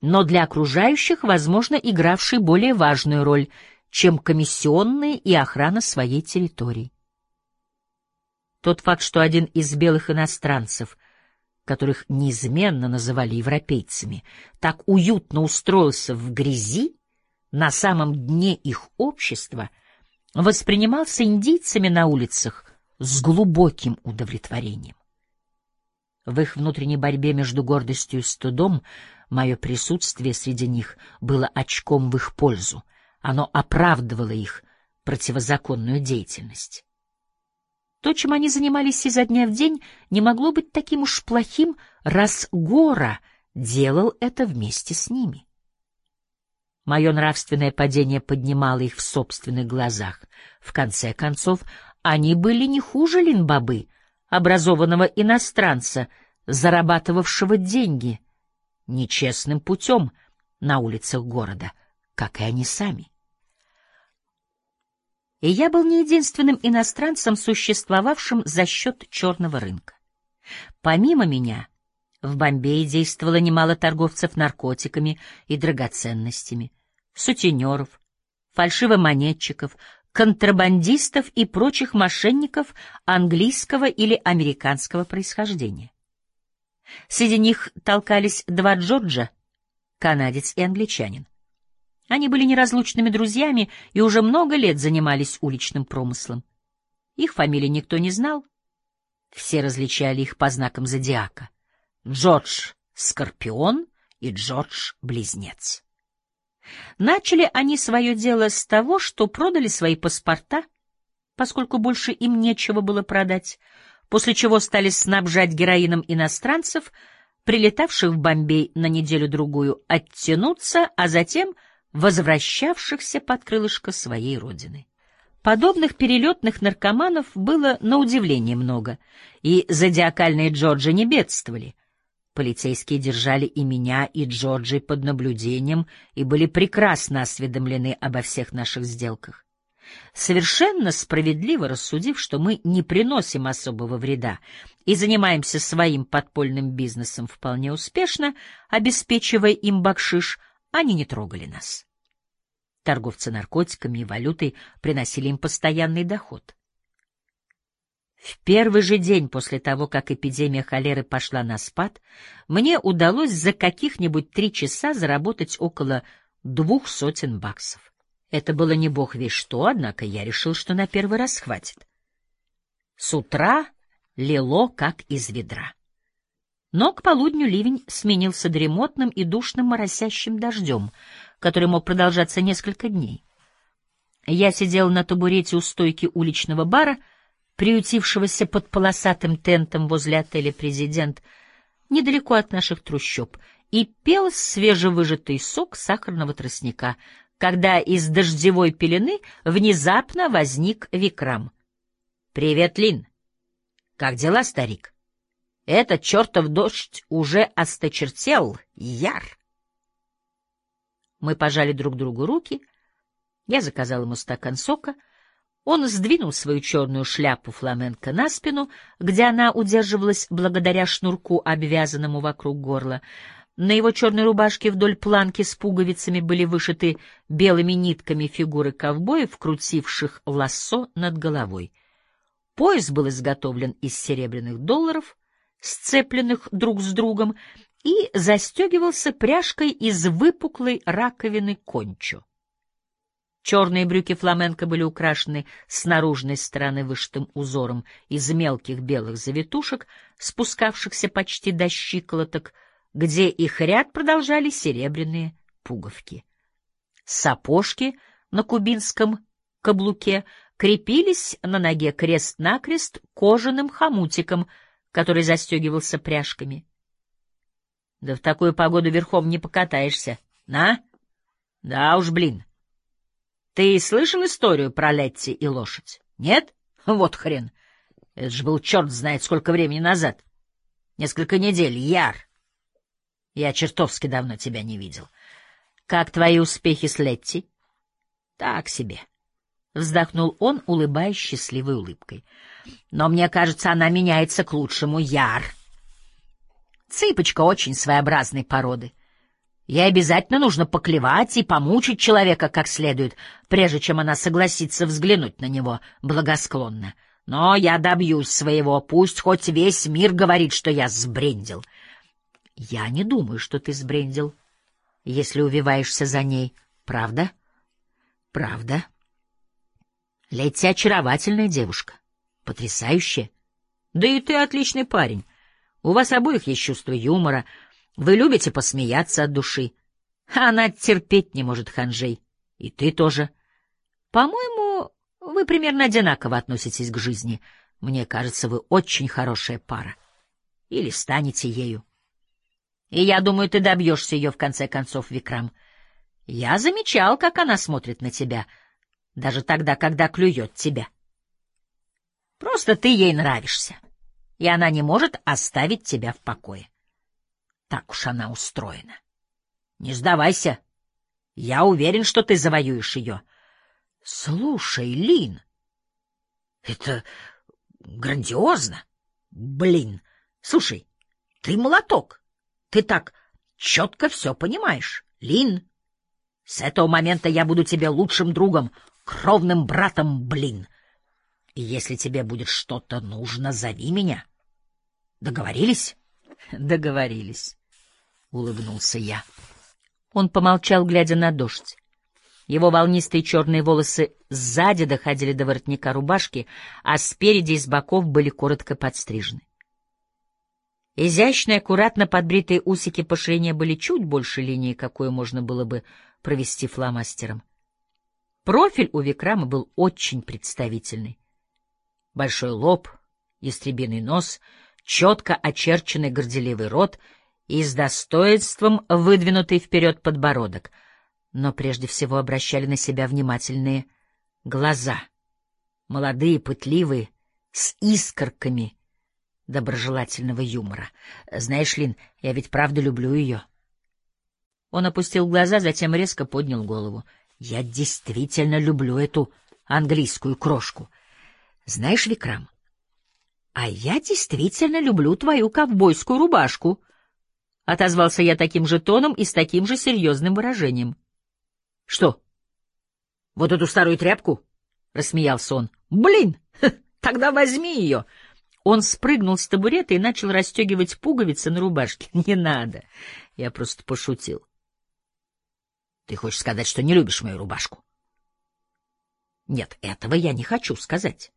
но для окружающих, возможно, игравший более важную роль — чем комиссионные и охрана своей территории. Тот факт, что один из белых иностранцев, которых неизменно называли европейцами, так уютно устроился в грязи, на самом дне их общества, воспринимался индийцами на улицах с глубоким удовлетворением. В их внутренней борьбе между гордостью и стыдом мое присутствие среди них было очком в их пользу — оно оправдывало их противозаконную деятельность. То, чем они занимались изо дня в день, не могло быть таким уж плохим, раз Гора делал это вместе с ними. Мое нравственное падение поднимало их в собственных глазах. В конце концов, они были не хуже Линбабы, образованного иностранца, зарабатывавшего деньги нечестным путем на улицах города — как и они сами. И я был не единственным иностранцем, существовавшим за счет черного рынка. Помимо меня, в Бомбее действовало немало торговцев наркотиками и драгоценностями, сутенеров, фальшивомонетчиков, контрабандистов и прочих мошенников английского или американского происхождения. Среди них толкались два Джорджа, канадец и англичанин. Они были неразлучными друзьями и уже много лет занимались уличным промыслом. Их фамилии никто не знал. Все различали их по знакам зодиака. Джордж — Скорпион и Джордж — Близнец. Начали они свое дело с того, что продали свои паспорта, поскольку больше им нечего было продать, после чего стали снабжать героином иностранцев, прилетавших в Бомбей на неделю-другую, оттянуться, а затем — возвращавшихся под крылышко своей родины. Подобных перелетных наркоманов было на удивление много, и зодиакальные Джорджи не бедствовали. Полицейские держали и меня, и Джорджи под наблюдением и были прекрасно осведомлены обо всех наших сделках. Совершенно справедливо рассудив, что мы не приносим особого вреда и занимаемся своим подпольным бизнесом вполне успешно, обеспечивая им бакшиш, они не трогали нас. Торговцы наркотиками и валютой приносили им постоянный доход. В первый же день после того, как эпидемия холеры пошла на спад, мне удалось за каких-нибудь три часа заработать около двух сотен баксов. Это было не бог весь что, однако я решил, что на первый раз хватит. С утра лило, как из ведра. Но к полудню ливень сменился дремотным и душным моросящим дождем, который мог продолжаться несколько дней. Я сидел на табурете у стойки уличного бара, приютившегося под полосатым тентом возле отеля «Президент», недалеко от наших трущоб, и пел свежевыжатый сок сахарного тростника, когда из дождевой пелены внезапно возник Викрам. «Привет, Лин! Как дела, старик? Этот чертов дождь уже осточертел, яр!» Мы пожали друг другу руки — я заказал ему стакан сока. Он сдвинул свою черную шляпу фламенко на спину, где она удерживалась благодаря шнурку, обвязанному вокруг горла. На его черной рубашке вдоль планки с пуговицами были вышиты белыми нитками фигуры ковбоев, крутивших лассо над головой. Пояс был изготовлен из серебряных долларов, сцепленных друг с другом, и застегивался пряжкой из выпуклой раковины кончо. Черные брюки фламенко были украшены с наружной стороны вышитым узором из мелких белых завитушек, спускавшихся почти до щиколоток, где их ряд продолжали серебряные пуговки. Сапожки на кубинском каблуке крепились на ноге крест-накрест кожаным хомутиком, который застегивался пряжками. — Да в такую погоду верхом не покатаешься, на? — Да уж, блин. Ты слышал историю про Летти и лошадь? Нет? Вот хрен. Это же был черт знает сколько времени назад. Несколько недель, Яр. Я чертовски давно тебя не видел. Как твои успехи с Летти? Так себе. Вздохнул он, улыбаясь счастливой улыбкой. Но мне кажется, она меняется к лучшему, Яр. Цыпочка очень своеобразной породы. Ей обязательно нужно поклевать и помучить человека как следует, прежде чем она согласится взглянуть на него благосклонно. Но я добьюсь своего, пусть хоть весь мир говорит, что я сбрендил. Я не думаю, что ты сбрендил, если увиваешься за ней. Правда? Правда. Летти очаровательная девушка. Потрясающая. Да и ты отличный парень. У вас обоих есть чувство юмора — вы любите посмеяться от души. Она терпеть не может ханжей. И ты тоже. По-моему, вы примерно одинаково относитесь к жизни. Мне кажется, вы очень хорошая пара. Или станете ею. И я думаю, ты добьешься ее в конце концов, Викрам. Я замечал, как она смотрит на тебя, даже тогда, когда клюет тебя. Просто ты ей нравишься, и она не может оставить тебя в покое. Так уж она устроена. Не сдавайся. Я уверен, что ты завоюешь ее. Слушай, Лин, это грандиозно. Блин, слушай, ты молоток. Ты так четко все понимаешь. Лин, с этого момента я буду тебе лучшим другом, кровным братом, блин. И если тебе будет что-то нужно, зови меня. Договорились? Договорились. — улыбнулся я. Он помолчал, глядя на дождь. Его волнистые черные волосы сзади доходили до воротника рубашки, а спереди и с боков были коротко подстрижены. Изящные, аккуратно подбритые усики по ширине были чуть больше линии, какую можно было бы провести фломастером. Профиль у Викрама был очень представительный. Большой лоб, ястребиный нос, четко очерченный горделивый рот — и с достоинством выдвинутый вперед подбородок, но прежде всего обращали на себя внимательные глаза, молодые, пытливые, с искорками доброжелательного юмора. Знаешь, Лин, я ведь правда люблю ее. Он опустил глаза, затем резко поднял голову. Я действительно люблю эту английскую крошку. Знаешь, Викрам, а я действительно люблю твою ковбойскую рубашку. — отозвался я таким же тоном и с таким же серьезным выражением. — Что? Вот эту старую тряпку? — рассмеялся он. — Блин! Тогда возьми ее! Он спрыгнул с табурета и начал расстегивать пуговицы на рубашке. — Не надо. Я просто пошутил. — Ты хочешь сказать, что не любишь мою рубашку? Нет, этого я не хочу сказать.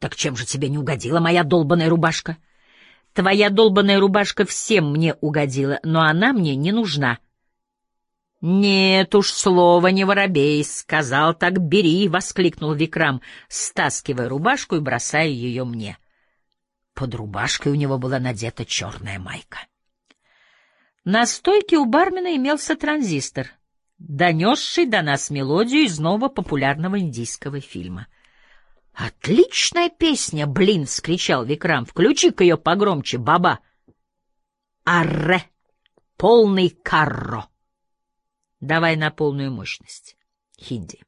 Так чем же тебе не угодила моя долбаная рубашка? Твоя долбаная рубашка всем мне угодила, но она мне не нужна. Нет уж, слова не воробей, сказал так бери, воскликнул Викрам, стаскивая рубашку и бросая ее мне. Под рубашкой у него была надета черная майка. На стойке у бармена имелся транзистор, донесший до нас мелодию из нового популярного индийского фильма — Отличная песня, блин, скричал Викрам. Включи-ка ее погромче, баба. Арре, полный карро. Давай на полную мощность. Хинди.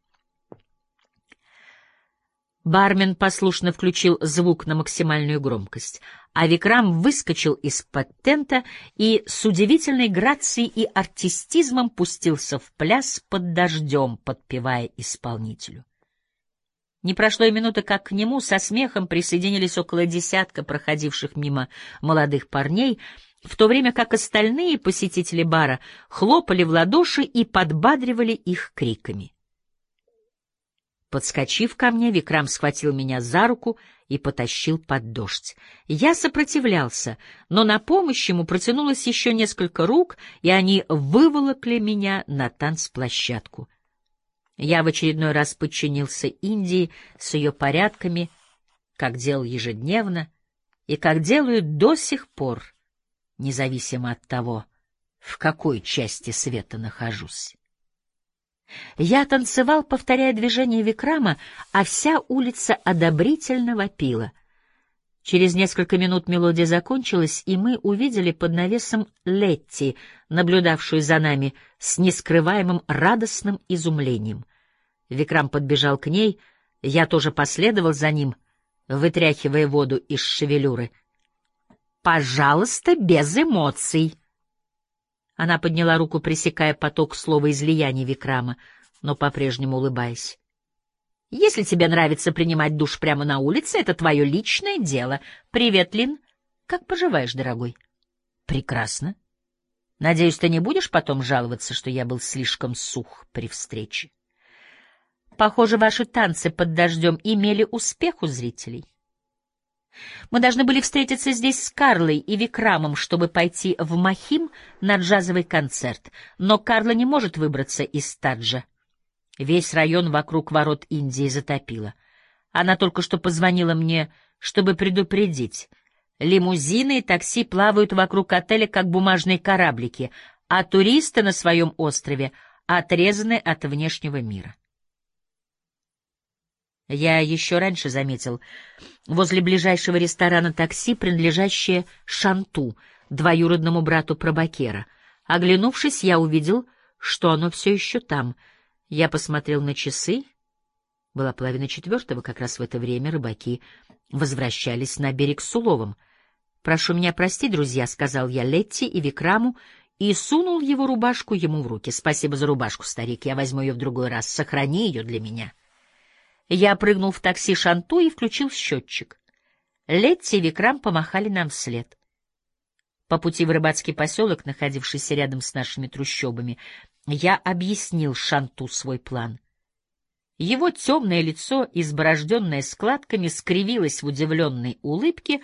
Бармен послушно включил звук на максимальную громкость, а Викрам выскочил из-под тента и с удивительной грацией и артистизмом пустился в пляс под дождем, подпевая исполнителю. Не прошло и минуты, как к нему со смехом присоединились около десятка проходивших мимо молодых парней, в то время как остальные посетители бара хлопали в ладоши и подбадривали их криками. Подскочив ко мне, Викрам схватил меня за руку и потащил под дождь. Я сопротивлялся, но на помощь ему протянулось еще несколько рук, и они выволокли меня на танцплощадку. Я в очередной раз подчинился Индии с ее порядками, как делал ежедневно и как делаю до сих пор, независимо от того, в какой части света нахожусь. Я танцевал, повторяя движение Викрама, а вся улица одобрительно вопила. Через несколько минут мелодия закончилась, и мы увидели под навесом Летти, наблюдавшую за нами с нескрываемым радостным изумлением. Викрам подбежал к ней, я тоже последовал за ним, вытряхивая воду из шевелюры. «Пожалуйста, без эмоций!» Она подняла руку, пресекая поток слова излияния Викрама, но по-прежнему улыбаясь. «Если тебе нравится принимать душ прямо на улице, это твое личное дело. Привет, Лин. Как поживаешь, дорогой?» «Прекрасно. Надеюсь, ты не будешь потом жаловаться, что я был слишком сух при встрече?» Похоже, ваши танцы под дождем имели успех у зрителей. Мы должны были встретиться здесь с Карлой и Викрамом, чтобы пойти в Махим на джазовый концерт, но Карла не может выбраться из Таджа. Весь район вокруг ворот Индии затопило. Она только что позвонила мне, чтобы предупредить. Лимузины и такси плавают вокруг отеля, как бумажные кораблики, а туристы на своем острове отрезаны от внешнего мира. Я еще раньше заметил возле ближайшего ресторана такси, принадлежащее Шанту, двоюродному брату Пробакера. Оглянувшись, я увидел, что оно все еще там. Я посмотрел на часы. Была половина четвертого, как раз в это время рыбаки возвращались на берег с уловом. «Прошу меня простить, друзья», — сказал я Летти и Викраму, и сунул его рубашку ему в руки. «Спасибо за рубашку, старик, я возьму ее в другой раз. Сохрани ее для меня». Я прыгнул в такси Шанту и включил счетчик. Летти и Викрам помахали нам вслед. По пути в рыбацкий поселок, находившийся рядом с нашими трущобами, я объяснил Шанту свой план. Его темное лицо, изборожденное складками, скривилось в удивленной улыбке,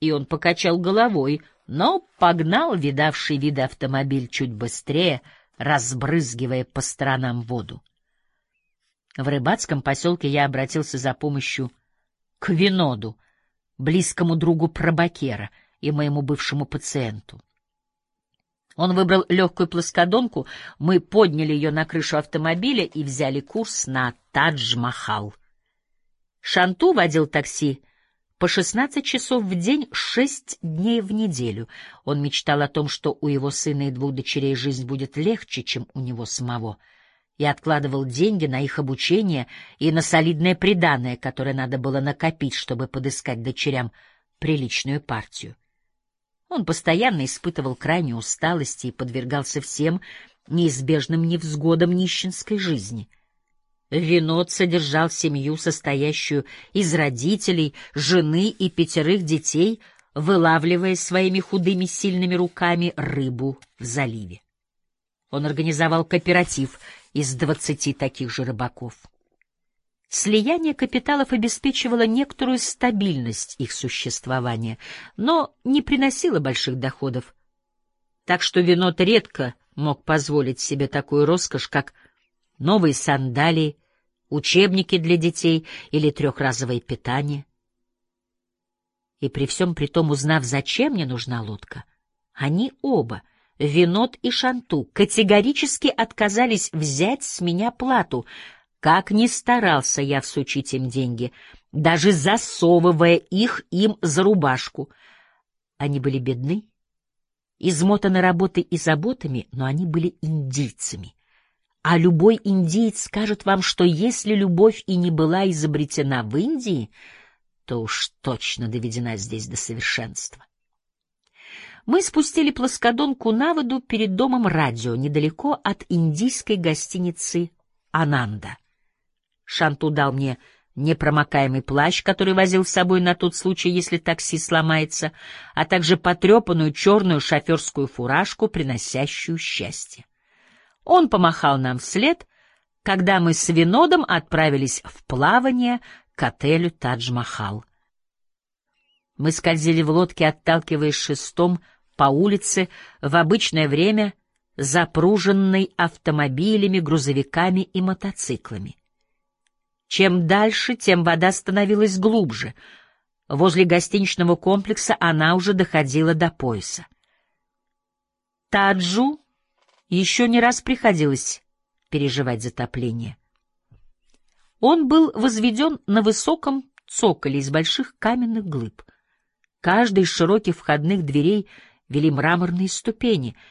и он покачал головой, но погнал видавший вид автомобиль чуть быстрее, разбрызгивая по сторонам воду. В рыбацком поселке я обратился за помощью к Виноду, близкому другу Пробакера и моему бывшему пациенту. Он выбрал легкую плоскодонку, мы подняли ее на крышу автомобиля и взяли курс на Тадж-Махал. Шанту водил такси по 16 часов в день, 6 дней в неделю. Он мечтал о том, что у его сына и двух дочерей жизнь будет легче, чем у него самого — и откладывал деньги на их обучение и на солидное приданое, которое надо было накопить, чтобы подыскать дочерям приличную партию. Он постоянно испытывал крайнюю усталость и подвергался всем неизбежным невзгодам нищенской жизни. Винод содержал семью, состоящую из родителей, жены и пятерых детей, вылавливая своими худыми сильными руками рыбу в заливе. Он организовал кооператив из двадцати таких же рыбаков. Слияние капиталов обеспечивало некоторую стабильность их существования, но не приносило больших доходов. Так что Винот редко мог позволить себе такую роскошь, как новые сандалии, учебники для детей или трехразовое питание. И при всем при том, узнав, зачем мне нужна лодка, они оба, Винот и Шанту, категорически отказались взять с меня плату — как ни старался я всучить им деньги, даже засовывая их им за рубашку. Они были бедны, измотаны работой и заботами, но они были индийцами. А любой индиец скажет вам, что если любовь и не была изобретена в Индии, то уж точно доведена здесь до совершенства. Мы спустили плоскодонку на воду перед домом радио, недалеко от индийской гостиницы «Ананда». Шанту дал мне непромокаемый плащ, который возил с собой на тот случай, если такси сломается, а также потрепанную черную шоферскую фуражку, приносящую счастье. Он помахал нам вслед, когда мы с Винодом отправились в плавание к отелю Тадж-Махал. Мы скользили в лодке, отталкиваясь шестом по улице в обычное время, запруженной автомобилями, грузовиками и мотоциклами. Чем дальше, тем вода становилась глубже. Возле гостиничного комплекса она уже доходила до пояса. Таджу еще не раз приходилось переживать затопление. Он был возведен на высоком цоколе из больших каменных глыб. Каждый из широких входных дверей вели мраморные ступени —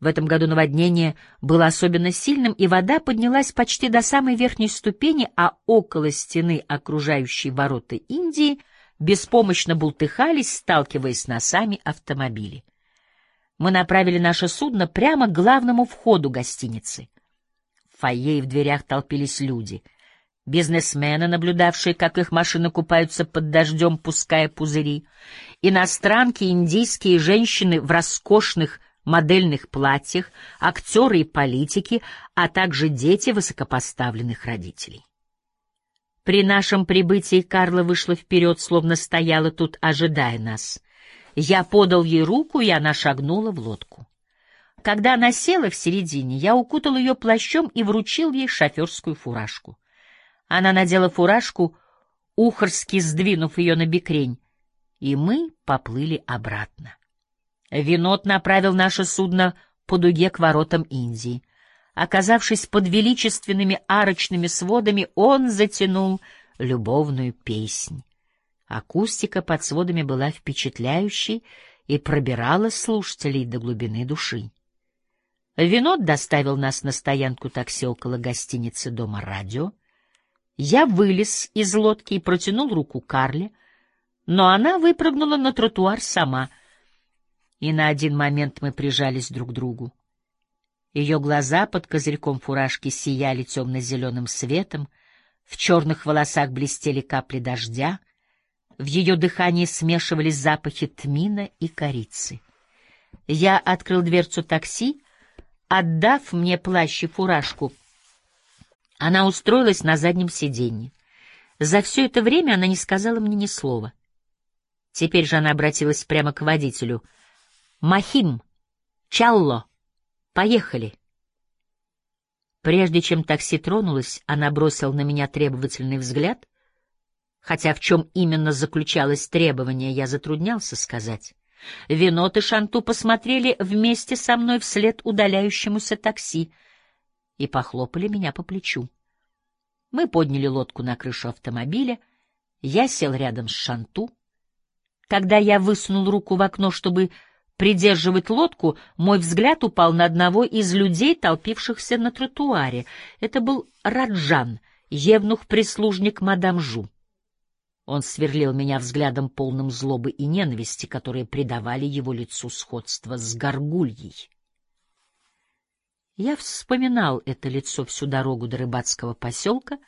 в этом году наводнение было особенно сильным, и вода поднялась почти до самой верхней ступени, а около стены, окружающей ворота Индии, беспомощно бултыхались, сталкиваясь с носами автомобили. Мы направили наше судно прямо к главному входу гостиницы. В фойе и в дверях толпились люди. Бизнесмены, наблюдавшие, как их машины купаются под дождем, пуская пузыри, иностранки, индийские женщины в роскошных модельных платьях, актеры и политики, а также дети высокопоставленных родителей. При нашем прибытии Карла вышла вперед, словно стояла тут, ожидая нас. Я подал ей руку, и она шагнула в лодку. Когда она села в середине, я укутал ее плащом и вручил ей шоферскую фуражку. Она надела фуражку, ухорски сдвинув ее на бекрень, и мы поплыли обратно. Винот направил наше судно по дуге к воротам Индии. Оказавшись под величественными арочными сводами, он затянул любовную песнь. Акустика под сводами была впечатляющей и пробирала слушателей до глубины души. Винот доставил нас на стоянку такси около гостиницы дома радио. Я вылез из лодки и протянул руку Карле, но она выпрыгнула на тротуар сама — и на один момент мы прижались друг к другу. Ее глаза под козырьком фуражки сияли темно-зеленым светом, в черных волосах блестели капли дождя, в ее дыхании смешивались запахи тмина и корицы. Я открыл дверцу такси, отдав мне плащ и фуражку. Она устроилась на заднем сиденье. За все это время она не сказала мне ни слова. Теперь же она обратилась прямо к водителю — Махим! Чалло! Поехали!» Прежде чем такси тронулось, она бросила на меня требовательный взгляд, хотя в чем именно заключалось требование, я затруднялся сказать. Винот и Шанту посмотрели вместе со мной вслед удаляющемуся такси и похлопали меня по плечу. Мы подняли лодку на крышу автомобиля, я сел рядом с Шанту. Когда я высунул руку в окно, чтобы придерживать лодку, мой взгляд упал на одного из людей, толпившихся на тротуаре. Это был Раджан, евнух-прислужник мадам Жу. Он сверлил меня взглядом полным злобы и ненависти, которые придавали его лицу сходство с горгульей. Я вспоминал это лицо всю дорогу до рыбацкого поселка,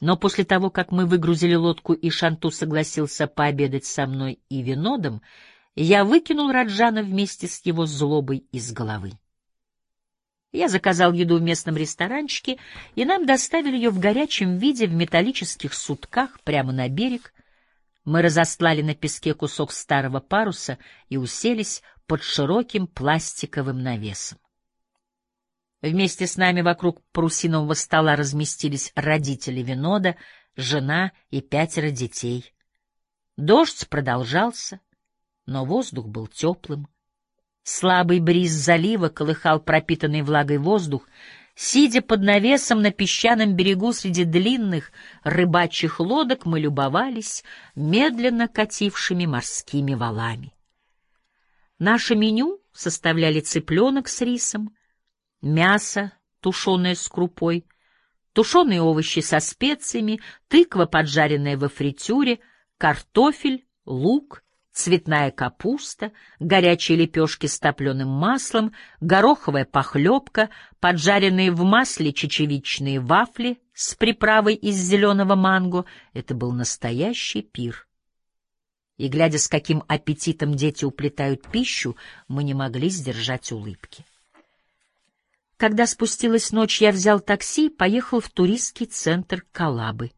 но после того, как мы выгрузили лодку и Шанту согласился пообедать со мной и винодом, я выкинул Раджана вместе с его злобой из головы. Я заказал еду в местном ресторанчике, и нам доставили ее в горячем виде в металлических сутках прямо на берег. Мы разослали на песке кусок старого паруса и уселись под широким пластиковым навесом. Вместе с нами вокруг парусинового стола разместились родители Винода, жена и пятеро детей. Дождь продолжался, но воздух был теплым. Слабый бриз залива колыхал пропитанный влагой воздух. Сидя под навесом на песчаном берегу среди длинных рыбачьих лодок, мы любовались медленно катившими морскими валами. Наше меню составляли цыпленок с рисом, мясо, тушеное с крупой, тушеные овощи со специями, тыква, поджаренная во фритюре, картофель, лук, цветная капуста, горячие лепешки с топленым маслом, гороховая похлебка, поджаренные в масле чечевичные вафли с приправой из зеленого манго. Это был настоящий пир. И, глядя, с каким аппетитом дети уплетают пищу, мы не могли сдержать улыбки. Когда спустилась ночь, я взял такси и поехал в туристский центр Калабы.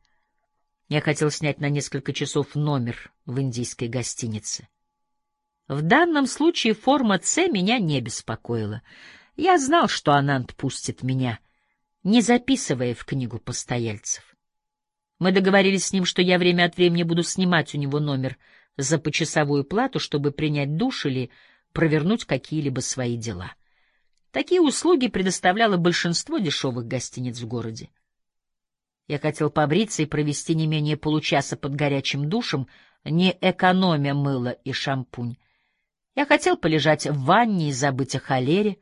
Я хотел снять на несколько часов номер в индийской гостинице. В данном случае форма «С» меня не беспокоила. Я знал, что Анант пустит меня, не записывая в книгу постояльцев. Мы договорились с ним, что я время от времени буду снимать у него номер за почасовую плату, чтобы принять душ или провернуть какие-либо свои дела. Такие услуги предоставляло большинство дешевых гостиниц в городе. Я хотел побриться и провести не менее получаса под горячим душем, не экономя мыло и шампунь. Я хотел полежать в ванне и забыть о холере,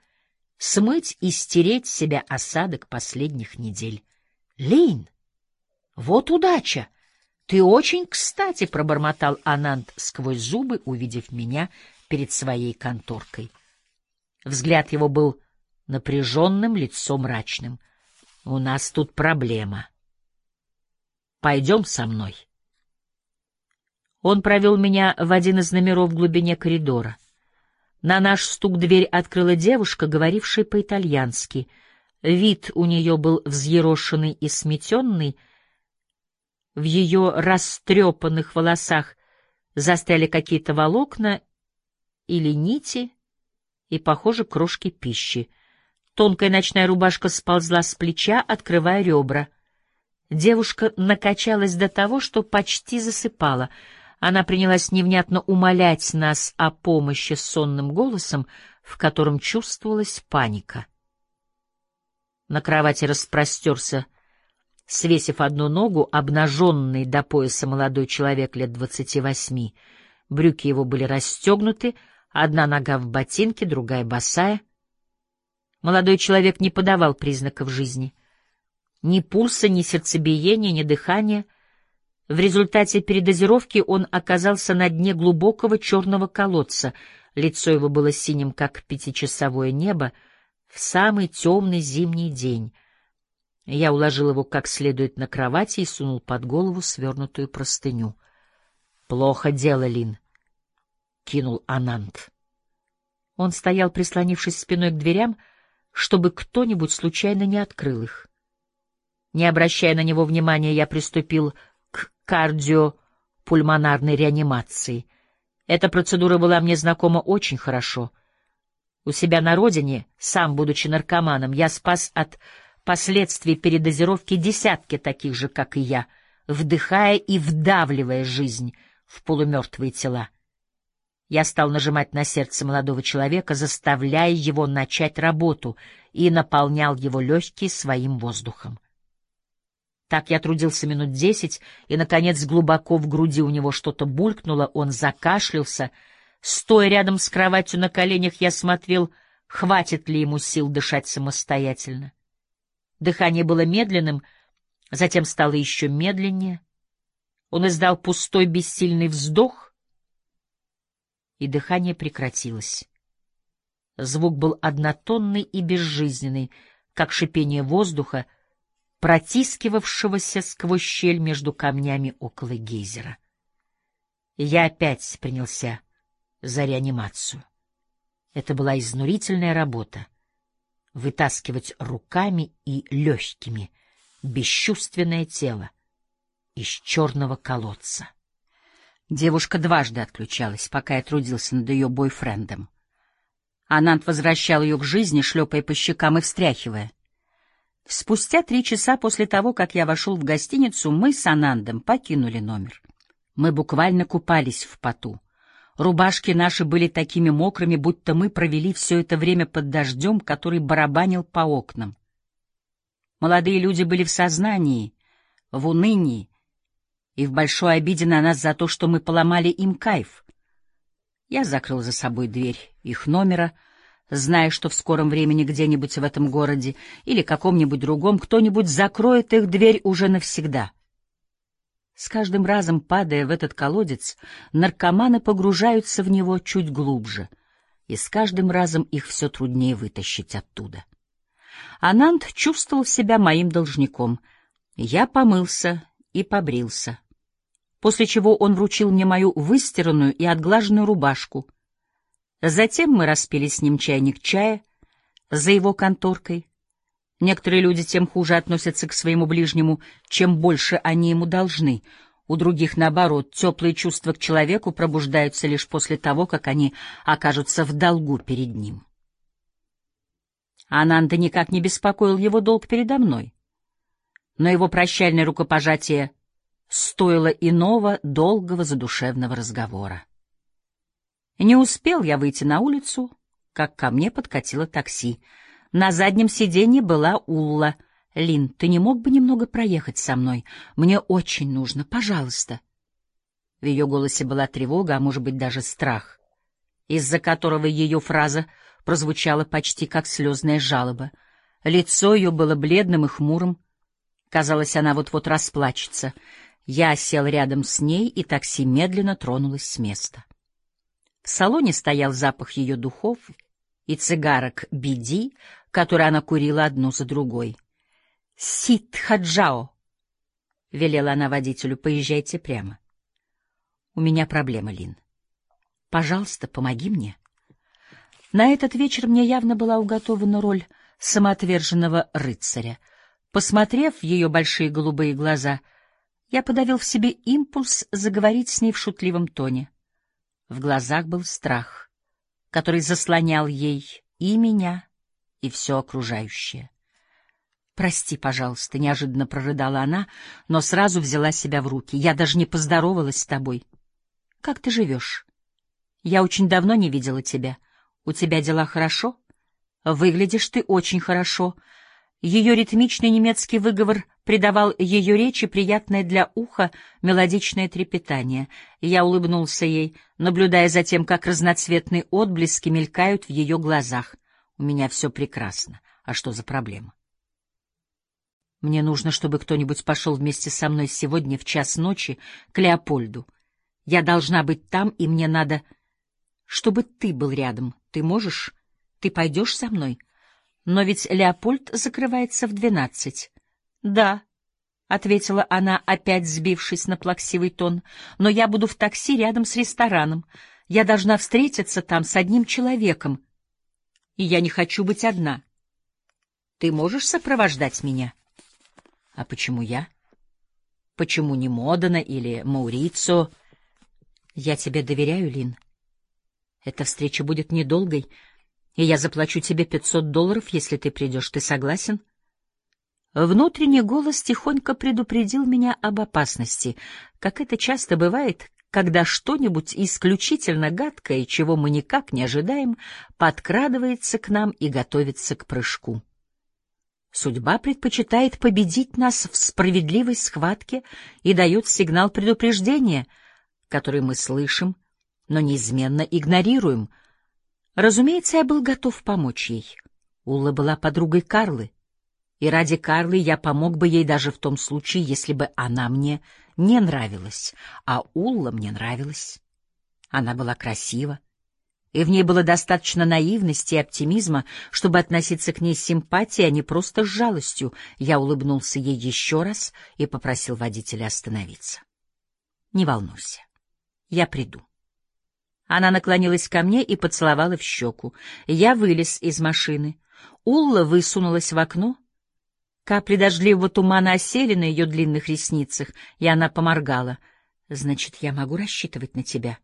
смыть и стереть себя осадок последних недель. — Лин, вот удача! Ты очень кстати, — пробормотал Анант сквозь зубы, увидев меня перед своей конторкой. Взгляд его был напряженным, лицо мрачным. — У нас тут проблема. — Пойдем со мной. Он провел меня в один из номеров в глубине коридора. На наш стук дверь открыла девушка, говорившая по-итальянски. Вид у нее был взъерошенный и сметенный. В ее растрепанных волосах застряли какие-то волокна или нити и, похоже, крошки пищи. Тонкая ночная рубашка сползла с плеча, открывая ребра — Девушка накачалась до того, что почти засыпала. Она принялась невнятно умолять нас о помощи сонным голосом, в котором чувствовалась паника. На кровати распростерся, свесив одну ногу, обнаженный до пояса молодой человек лет двадцати восьми. Брюки его были расстегнуты, одна нога в ботинке, другая босая. Молодой человек не подавал признаков жизни — ни пульса, ни сердцебиения, ни дыхания. В результате передозировки он оказался на дне глубокого черного колодца. Лицо его было синим, как пятичасовое небо, в самый темный зимний день. Я уложил его как следует на кровати и сунул под голову свернутую простыню. — Плохо дело, Лин, — кинул Анант. Он стоял, прислонившись спиной к дверям, чтобы кто-нибудь случайно не открыл их. Не обращая на него внимания, я приступил к кардиопульмонарной реанимации. Эта процедура была мне знакома очень хорошо. У себя на родине, сам будучи наркоманом, я спас от последствий передозировки десятки таких же, как и я, вдыхая и вдавливая жизнь в полумертвые тела. Я стал нажимать на сердце молодого человека, заставляя его начать работу, и наполнял его легкие своим воздухом. Так я трудился минут десять, и, наконец, глубоко в груди у него что-то булькнуло, он закашлялся. Стоя рядом с кроватью на коленях, я смотрел, хватит ли ему сил дышать самостоятельно. Дыхание было медленным, затем стало еще медленнее. Он издал пустой бессильный вздох, и дыхание прекратилось. Звук был однотонный и безжизненный, как шипение воздуха — протискивавшегося сквозь щель между камнями около гейзера. Я опять принялся за реанимацию. Это была изнурительная работа. вытаскивать руками и легкими бесчувственное тело из черного колодца. Девушка дважды отключалась, пока я трудился над ее бойфрендом. Анант возвращал ее к жизни, шлепая по щекам и встряхивая. Спустя три часа после того, как я вошел в гостиницу, мы с Анандом покинули номер. Мы буквально купались в поту. Рубашки наши были такими мокрыми, будто мы провели все это время под дождем, который барабанил по окнам. Молодые люди были в сознании, в унынии и в большой обиде на нас за то, что мы поломали им кайф. Я закрыл за собой дверь их номера, зная, что в скором времени где-нибудь в этом городе или каком-нибудь другом кто-нибудь закроет их дверь уже навсегда. С каждым разом, падая в этот колодец, наркоманы погружаются в него чуть глубже, и с каждым разом их все труднее вытащить оттуда. Ананд чувствовал себя моим должником. Я помылся и побрился, после чего он вручил мне мою выстиранную и отглаженную рубашку. Затем мы распили с ним чайник чая за его конторкой. Некоторые люди тем хуже относятся к своему ближнему, чем больше они ему должны. У других, наоборот, теплые чувства к человеку пробуждаются лишь после того, как они окажутся в долгу перед ним. Ананда никак не беспокоил его долг передо мной. Но его прощальное рукопожатие стоило иного долгого задушевного разговора. Не успел я выйти на улицу, как ко мне подкатило такси. На заднем сиденье была Улла. «Лин, ты не мог бы немного проехать со мной? Мне очень нужно, пожалуйста». В ее голосе была тревога, а может быть даже страх, из-за которого ее фраза прозвучала почти как слезная жалоба. Лицо ее было бледным и хмурым. Казалось, она вот-вот расплачется. Я сел рядом с ней, и такси медленно тронулось с места. В салоне стоял запах ее духов и цигарок биди, которые она курила одну за другой. «Сит Хаджао!» — велела она водителю, — «поезжайте прямо». «У меня проблема, Лин. Пожалуйста, помоги мне». На этот вечер мне явно была уготована роль самоотверженного рыцаря. Посмотрев в ее большие голубые глаза, я подавил в себе импульс заговорить с ней в шутливом тоне. В глазах был страх, который заслонял ей и меня, и все окружающее. «Прости, пожалуйста», — неожиданно прорыдала она, но сразу взяла себя в руки. «Я даже не поздоровалась с тобой. Как ты живешь? Я очень давно не видела тебя. У тебя дела хорошо? Выглядишь ты очень хорошо». Ее ритмичный немецкий выговор придавал ее речи приятное для уха мелодичное трепетание. Я улыбнулся ей, наблюдая за тем, как разноцветные отблески мелькают в ее глазах. У меня все прекрасно. А что за проблема? Мне нужно, чтобы кто-нибудь пошел вместе со мной сегодня в час ночи к Леопольду. Я должна быть там, и мне надо, чтобы ты был рядом. Ты можешь? Ты пойдешь со мной? Но ведь Леопольд закрывается в двенадцать. Да, — ответила она, опять сбившись на плаксивый тон, — но я буду в такси рядом с рестораном. Я должна встретиться там с одним человеком. И я не хочу быть одна. Ты можешь сопровождать меня? А почему я? Почему не Модена или Маурицо? Я тебе доверяю, Лин. Эта встреча будет недолгой, и я заплачу тебе пятьсот долларов, если ты придешь. Ты согласен? — Внутренний голос тихонько предупредил меня об опасности, как это часто бывает, когда что-нибудь исключительно гадкое, чего мы никак не ожидаем, подкрадывается к нам и готовится к прыжку. Судьба предпочитает победить нас в справедливой схватке и дает сигнал предупреждения, который мы слышим, но неизменно игнорируем. Разумеется, я был готов помочь ей. Улла была подругой Карлы и ради Карлы я помог бы ей даже в том случае, если бы она мне не нравилась, а Улла мне нравилась. Она была красива, и в ней было достаточно наивности и оптимизма, чтобы относиться к ней с симпатией, а не просто с жалостью. Я улыбнулся ей еще раз и попросил водителя остановиться. — Не волнуйся, я приду. Она наклонилась ко мне и поцеловала в щеку. Я вылез из машины. Улла высунулась в окно. Капли дождливого тумана осели на ее длинных ресницах, и она поморгала. «Значит, я могу рассчитывать на тебя?»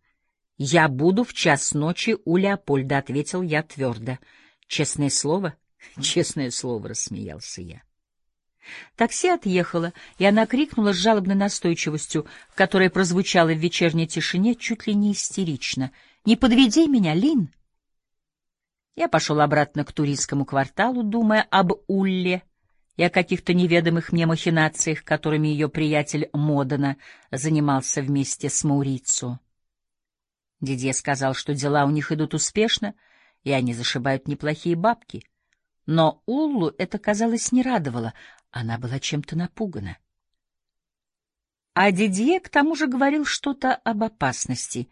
«Я буду в час ночи у Леопольда», — ответил я твердо. «Честное слово?» «Честное слово», — рассмеялся я. Такси отъехало, и она крикнула с жалобной настойчивостью, которая прозвучала в вечерней тишине чуть ли не истерично. «Не подведи меня, Лин!» Я пошел обратно к туристскому кварталу, думая об Улле и о каких-то неведомых мне махинациях, которыми ее приятель Модена занимался вместе с Маурицо. Дидье сказал, что дела у них идут успешно, и они зашибают неплохие бабки. Но Уллу это, казалось, не радовало, она была чем-то напугана. А Дидье к тому же говорил что-то об опасности.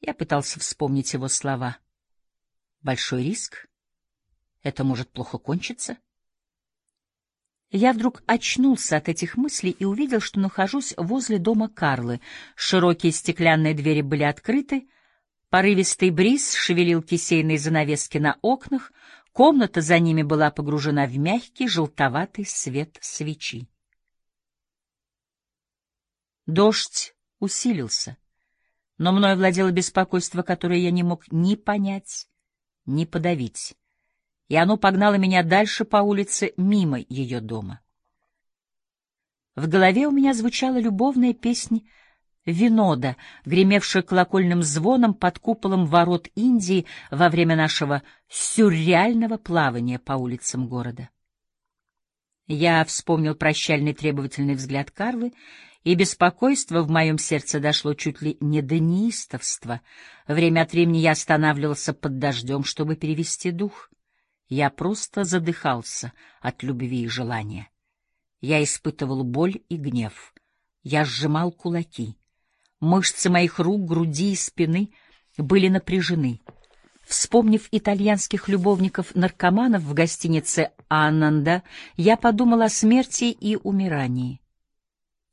Я пытался вспомнить его слова — Большой риск? Это может плохо кончиться? Я вдруг очнулся от этих мыслей и увидел, что нахожусь возле дома Карлы. Широкие стеклянные двери были открыты, порывистый бриз шевелил кисейные занавески на окнах, комната за ними была погружена в мягкий желтоватый свет свечи. Дождь усилился, но мной владело беспокойство, которое я не мог ни понять, не подавить, и оно погнало меня дальше по улице мимо ее дома. В голове у меня звучала любовная песня Винода, гремевшая колокольным звоном под куполом ворот Индии во время нашего сюрреального плавания по улицам города. Я вспомнил прощальный требовательный взгляд Карлы и беспокойство в моем сердце дошло чуть ли не до неистовства. Время от времени я останавливался под дождем, чтобы перевести дух. Я просто задыхался от любви и желания. Я испытывал боль и гнев. Я сжимал кулаки. Мышцы моих рук, груди и спины были напряжены. Вспомнив итальянских любовников-наркоманов в гостинице «Аннанда», я подумал о смерти и умирании.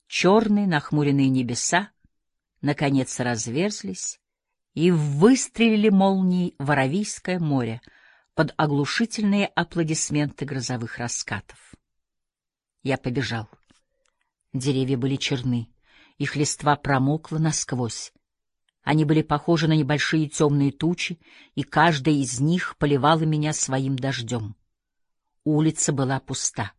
Черные нахмуренные небеса наконец разверзлись и выстрелили молнией в Аравийское море под оглушительные аплодисменты грозовых раскатов. Я побежал. Деревья были черны, их листва промокла насквозь. Они были похожи на небольшие темные тучи, и каждая из них поливала меня своим дождем. Улица была пуста.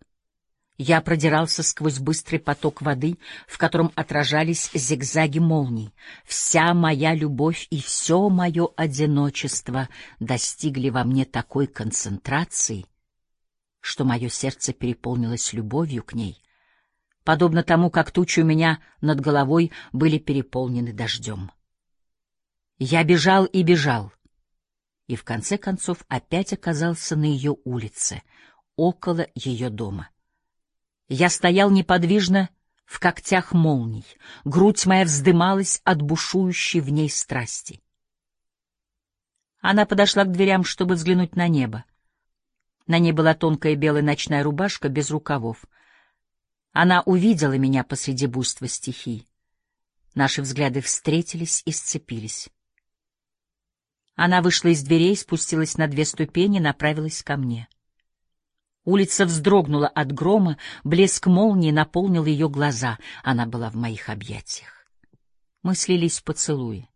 Я продирался сквозь быстрый поток воды, в котором отражались зигзаги молний. Вся моя любовь и все мое одиночество достигли во мне такой концентрации, что мое сердце переполнилось любовью к ней, подобно тому, как тучи у меня над головой были переполнены дождем. Я бежал и бежал, и в конце концов опять оказался на ее улице, около ее дома. Я стоял неподвижно в когтях молний, грудь моя вздымалась от бушующей в ней страсти. Она подошла к дверям, чтобы взглянуть на небо. На ней была тонкая белая ночная рубашка без рукавов. Она увидела меня посреди буйства стихий. Наши взгляды встретились и сцепились. Она вышла из дверей, спустилась на две ступени и направилась ко мне. Улица вздрогнула от грома, блеск молнии наполнил ее глаза. Она была в моих объятиях. Мы слились в поцелуи.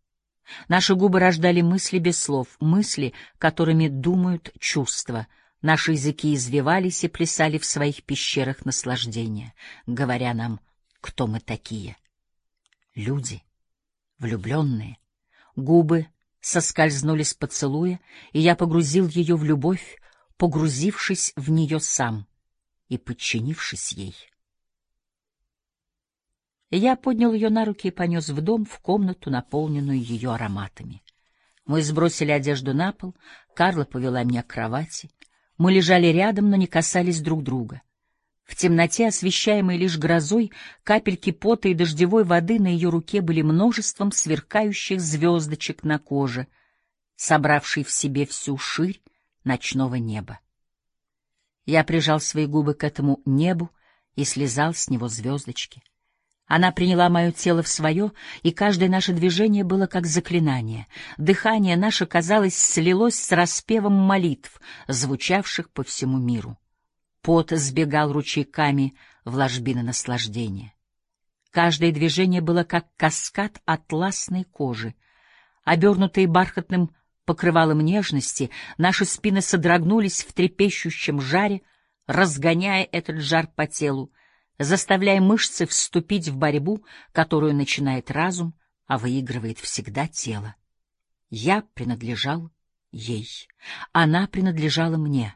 Наши губы рождали мысли без слов, мысли, которыми думают чувства. Наши языки извивались и плясали в своих пещерах наслаждения, говоря нам, кто мы такие. Люди, влюбленные. Губы соскользнули с поцелуя, и я погрузил ее в любовь, погрузившись в нее сам и подчинившись ей. Я поднял ее на руки и понес в дом, в комнату, наполненную ее ароматами. Мы сбросили одежду на пол, Карла повела меня к кровати. Мы лежали рядом, но не касались друг друга. В темноте, освещаемой лишь грозой, капельки пота и дождевой воды на ее руке были множеством сверкающих звездочек на коже, собравшей в себе всю ширь ночного неба. Я прижал свои губы к этому небу и слезал с него звездочки. Она приняла мое тело в свое, и каждое наше движение было как заклинание. Дыхание наше, казалось, слилось с распевом молитв, звучавших по всему миру. Пот сбегал ручейками в ложбины наслаждения. Каждое движение было как каскад атласной кожи. Обернутые бархатным покрывалом нежности, наши спины содрогнулись в трепещущем жаре, разгоняя этот жар по телу, заставляя мышцы вступить в борьбу, которую начинает разум, а выигрывает всегда тело. Я принадлежал ей, она принадлежала мне.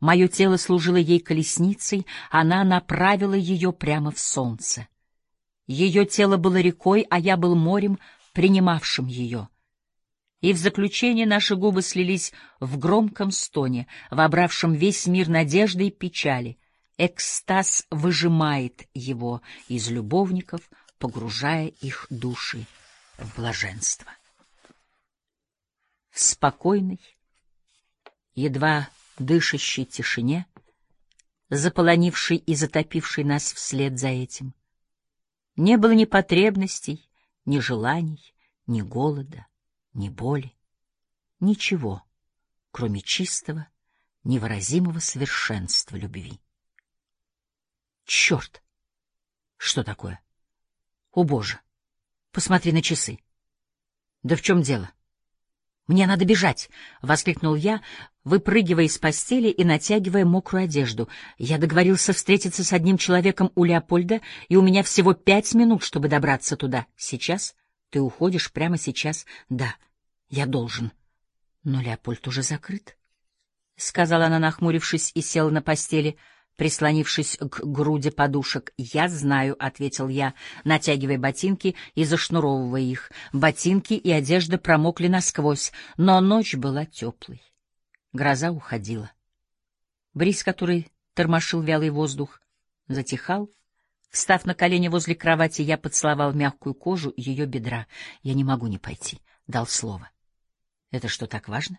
Мое тело служило ей колесницей, она направила ее прямо в солнце. Ее тело было рекой, а я был морем, принимавшим ее. И в заключение наши губы слились в громком стоне, вобравшем весь мир надежды и печали — Экстаз выжимает его из любовников, погружая их души в блаженство. В спокойной, едва дышащей тишине, заполонившей и затопившей нас вслед за этим, не было ни потребностей, ни желаний, ни голода, ни боли, ничего, кроме чистого, невыразимого совершенства любви. Черт! Что такое? О, Боже! Посмотри на часы. Да в чем дело? Мне надо бежать! — воскликнул я, выпрыгивая из постели и натягивая мокрую одежду. Я договорился встретиться с одним человеком у Леопольда, и у меня всего пять минут, чтобы добраться туда. Сейчас? Ты уходишь прямо сейчас? Да, я должен. Но Леопольд уже закрыт, — сказала она, нахмурившись, и села на постели, — прислонившись к груди подушек. «Я знаю», — ответил я, натягивая ботинки и зашнуровывая их. Ботинки и одежда промокли насквозь, но ночь была теплой. Гроза уходила. Бриз, который тормошил вялый воздух, затихал. Встав на колени возле кровати, я поцеловал мягкую кожу ее бедра. «Я не могу не пойти», — дал слово. «Это что, так важно?»